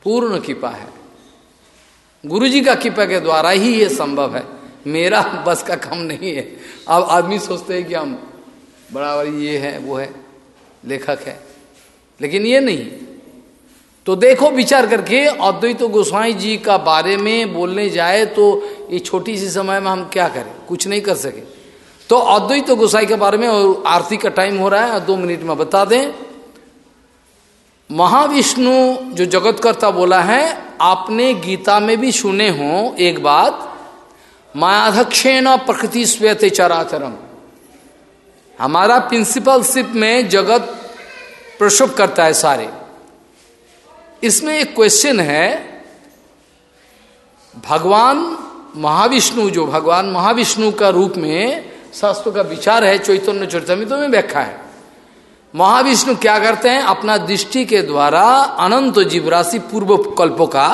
पूर्ण कृपा है। गुरुजी का कृपा के द्वारा ही ये संभव है। मेरा बस का काम नहीं है। अब आदमी सोचते हैं कि हम बराबर ये है, वो है, लेखक है। लेकिन ये नहीं। तो देखो, विचार करके अद्वैत तो गोस्वाई जी का बारे में बोलने जाए तो ये छोटी सी समय में हम क्या करें? कुछ नहीं कर सके। तो अद्वैत तो गोसाई के बारे में और आरती का टाइम हो रहा है, दो मिनट में बता दें। महाविष्णु जो जगतकर्ता बोला है, आपने गीता में भी सुने हो एक बात मायाध्यक्षेण प्रकृति स्वेत चराचरम। हमारा प्रिंसिपलशिप में जगत प्रसुप करता है सारे। इसमें एक क्वेश्चन है, भगवान महाविष्णु, जो भगवान महाविष्णु का रूप में शास्त्र का विचार है, चैतन्य चरितमित में व्याख्या है। महाविष्णु क्या करते हैं? अपना दृष्टि के द्वारा अनंत जीवराशि पूर्व कल्पों का,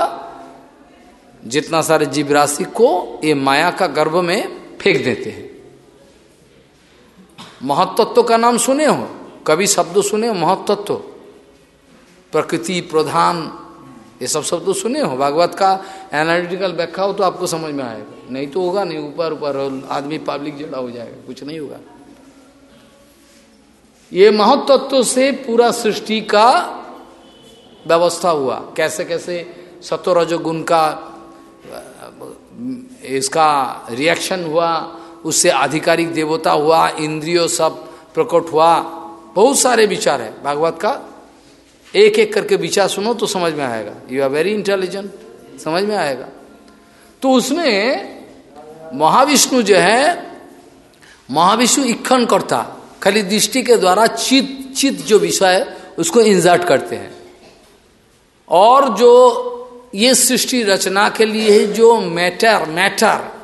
जितना सारे जीव राशि को ये माया का गर्भ में फेंक देते हैं। महत्त्व का नाम सुने हो? कभी शब्द सुने हो? महत्त्व प्रकृति, प्रधान, ये सब शब्द सुने हो? भागवत का एनालिटिकल व्याख्या हो तो आपको समझ में आएगा। नहीं तो होगा, नहीं ऊपर ऊपर आदमी पब्लिक जड़ा हो जाएगा, कुछ नहीं होगा। ये महत्त्व से पूरा सृष्टि का व्यवस्था हुआ। कैसे कैसे? सत्व गुण का, इसका रिएक्शन हुआ, उससे आधिकारिक देवता हुआ, इंद्रियों सब प्रकट हुआ। बहुत सारे विचार है। भागवत का एक एक करके विचार सुनो तो समझ में आएगा। यू आर वेरी इंटेलिजेंट समझ में आएगा। तो उसमें महाविष्णु जो है, महाविष्णु इखन करता, खाली दृष्टि के द्वारा चित चित जो विषय है, उसको इंजर्ट करते हैं। और जो ये सृष्टि रचना के लिए जो matter matter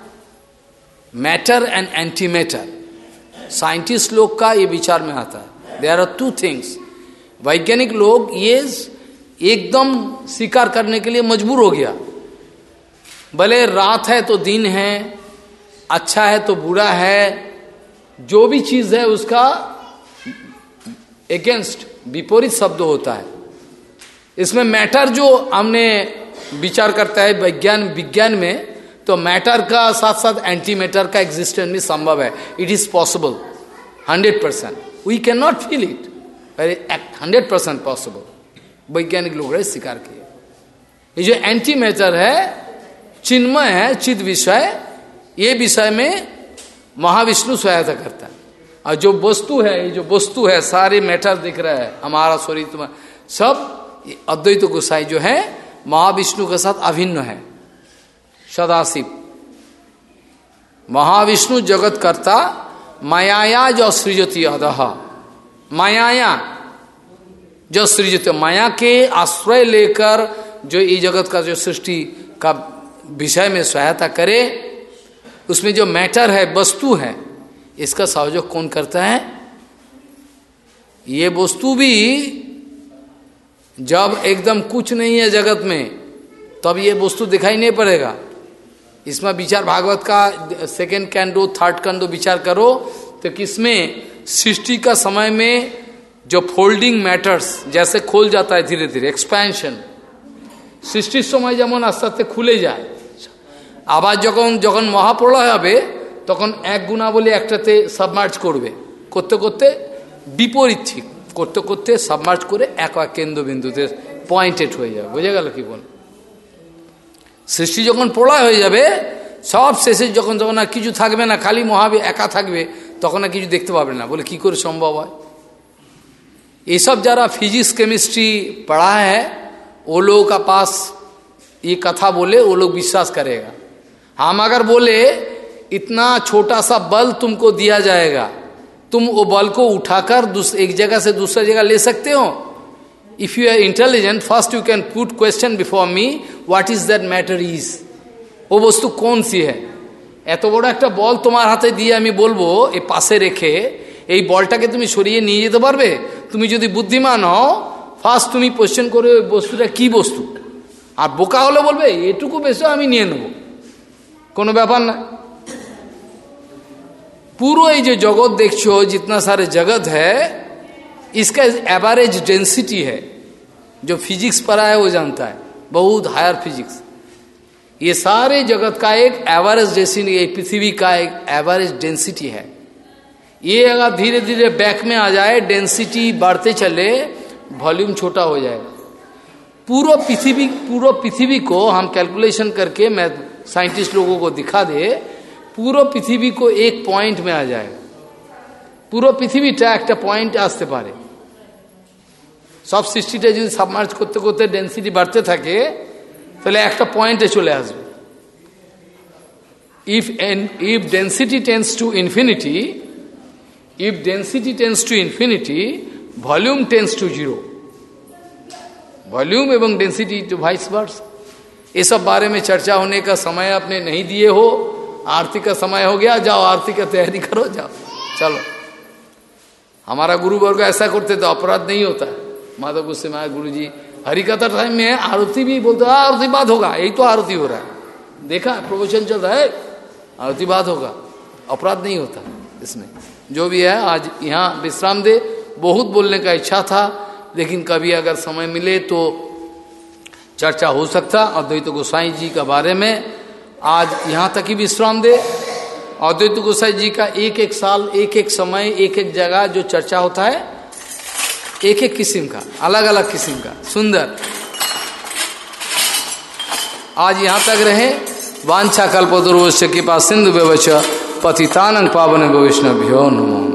matter and antimatter scientist लोग का ये विचार में आता है। देर आर टू थिंग्स वैज्ञानिक लोग ये एकदम स्वीकार करने के लिए मजबूर हो गया। भले रात है तो दिन है अच्छा है तो बुरा है, जो भी चीज़ है उसका अगेंस्ट विपरीत शब्द होता है। इसमें मैटर जो हमने विचार करता है विज्ञान विज्ञान में तो मैटर का साथ साथ एंटी मैटर का एग्जिस्टेंस भी संभव है। It is possible hundred percent we can not feel it very hundred percent possible वैज्ञानिक लोग स्वीकार किए। ये जो एंटी मैटर है, चिन्मय है, चिद विषय ये विषय में महाविष्णु सहायता करता है। और जो वस्तु है, ये जो वस्तु है, सारे मैटर दिख रहा है, हमारा शरीर सब अद्वैत गोसाई जो है, महाविष्णु के साथ अभिन्न है। सदाशिव। महाविष्णु जगत करता, मायाया जो सृजती अदह मायाया जो सृजती, माया के आश्रय लेकर जो ये जगत का जो सृष्टि का विषय में सहायता करे उसमें जो मैटर है वस्तु है इसका सहयोग कौन करता है ये वस्तु भी जब एकदम कुछ नहीं है जगत में तब ये वस्तु दिखाई नहीं पड़ेगा इसमें विचार भागवत का सेकेंड कैंडो थर्ड कैंडो विचार करो तो किसमें सृष्टि का समय में जो फोल्डिंग मैटर्स जैसे खोल जाता है धीरे धीरे एक्सपेंशन সৃষ্টির সময় যেমন আস্তে আস্তে খুলে যায় আবার যখন যখন মহাপ্রলয় হবে তখন এক গুণাবলী একটাতে সাবমার্জ করবে করতে করতে বিপরীত ঠিক করতে করতে সাবমার্জ করে এক এক কেন্দ্রবিন্দুতে পয়েন্টেড হয়ে যাবে বোঝা গেল কি বল সৃষ্টি যখন প্রলয় হয়ে যাবে সব শেষে যখন যখন আর কিছু থাকবে না খালি মহাবীর একা থাকবে তখন আর কিছু দেখতে পাবে না বলে কি করে সম্ভব হয় এইসব যারা फिजिक्स केमिस्ट्री पढ़ा है वो लोगों का पास ये कथा बोले वो लोग विश्वास करेगा हम अगर बोले इतना छोटा सा बल तुमको दिया जाएगा तुम वो बॉल को उठाकर एक जगह से दूसरा जगह ले सकते हो if you are intelligent first you can put question before me what is that matter is वो वस्तु कौन सी है এত বড় একটা বল তোমার হাতে দিয়ে আমি বলবো এই পাশে রেখে এই বলটাকে তুমি সরিয়ে নিয়ে যেতে পারবে তুমি যদি বুদ্ধিমান হও ফার্স্ট তুমি কোশ্চেন করে ওই বস্তুটা কি বস্তু আর বোকা হলে বলবে এটুকু বেশি আমি নিয়ে নেব কোনো ব্যাপার না पूरा ये जो जगत देखो जितना सारे जगत है इसका एवरेज डेंसिटी है जो फिजिक्स पढ़ा है वो जानता है बहुत हायर फिजिक्स ये सारे जगत का एक एवरेज डेंसिटी पृथ्वी का एक एवरेज डेंसिटी है ये अगर धीरे धीरे बैक में आ जाए डेंसिटी बढ़ते चले वॉल्यूम छोटा हो जाएगा पूरा पृथ्वी पूरा पृथ्वी को हम कैलकुलेशन करके मैं साइंटिस्ट लोगों को दिखा दे পুরো পৃথিবী কো এক পয়েন্ট মে আ যায় পুরো পৃথিবীটা একটা পয়েন্টে আসতে পারে সব সৃষ্টিটা যদি সাবমার্জ করতে করতে ডেন্সিটি বাড়তে থাকে তাহলে একটা পয়েন্টে চলে আসবে if and if density tends to infinity if density tends to infinity volume tends to zero volume एवं डेंसिटी टू वाइस वर्ड्स ये सब बारे में चर्चा होने का समय आपने नहीं दिए हो। आरती का समय हो गया, जाओ आरती का तैयारी करो, जाओ। चलो। हमारा गुरु वर्ग ऐसा करते तो अपराध नहीं होता। माधव गुस्से माया गुरु जी हरिकथा टाइम में आरती भी बोलते आरती बात होगा, यही तो आरती हो रहा है। देखा, प्रवचन चल रहा है, आरती बात होगा। अपराध नहीं होता इसमें। जो भी है, आज यहाँ विश्राम दे। बहुत बोलने का इच्छा था, लेकिन कभी अगर समय मिले तो चर्चा हो सकता अद्वैत गोसाई जी का बारे में। आज यहाँ तक ही विश्राम दे। अद्वैत गोसाई जी का एक एक साल एक एक समय एक एक जगह जो चर्चा होता है एक एक किस्म का अलग अलग किस्म का, सुंदर। आज यहाँ तक रहे। वांछा कल्प दुर्वश्य कृपा सिंधु व्यवच पतितानंग पावन वैष्णव नमो।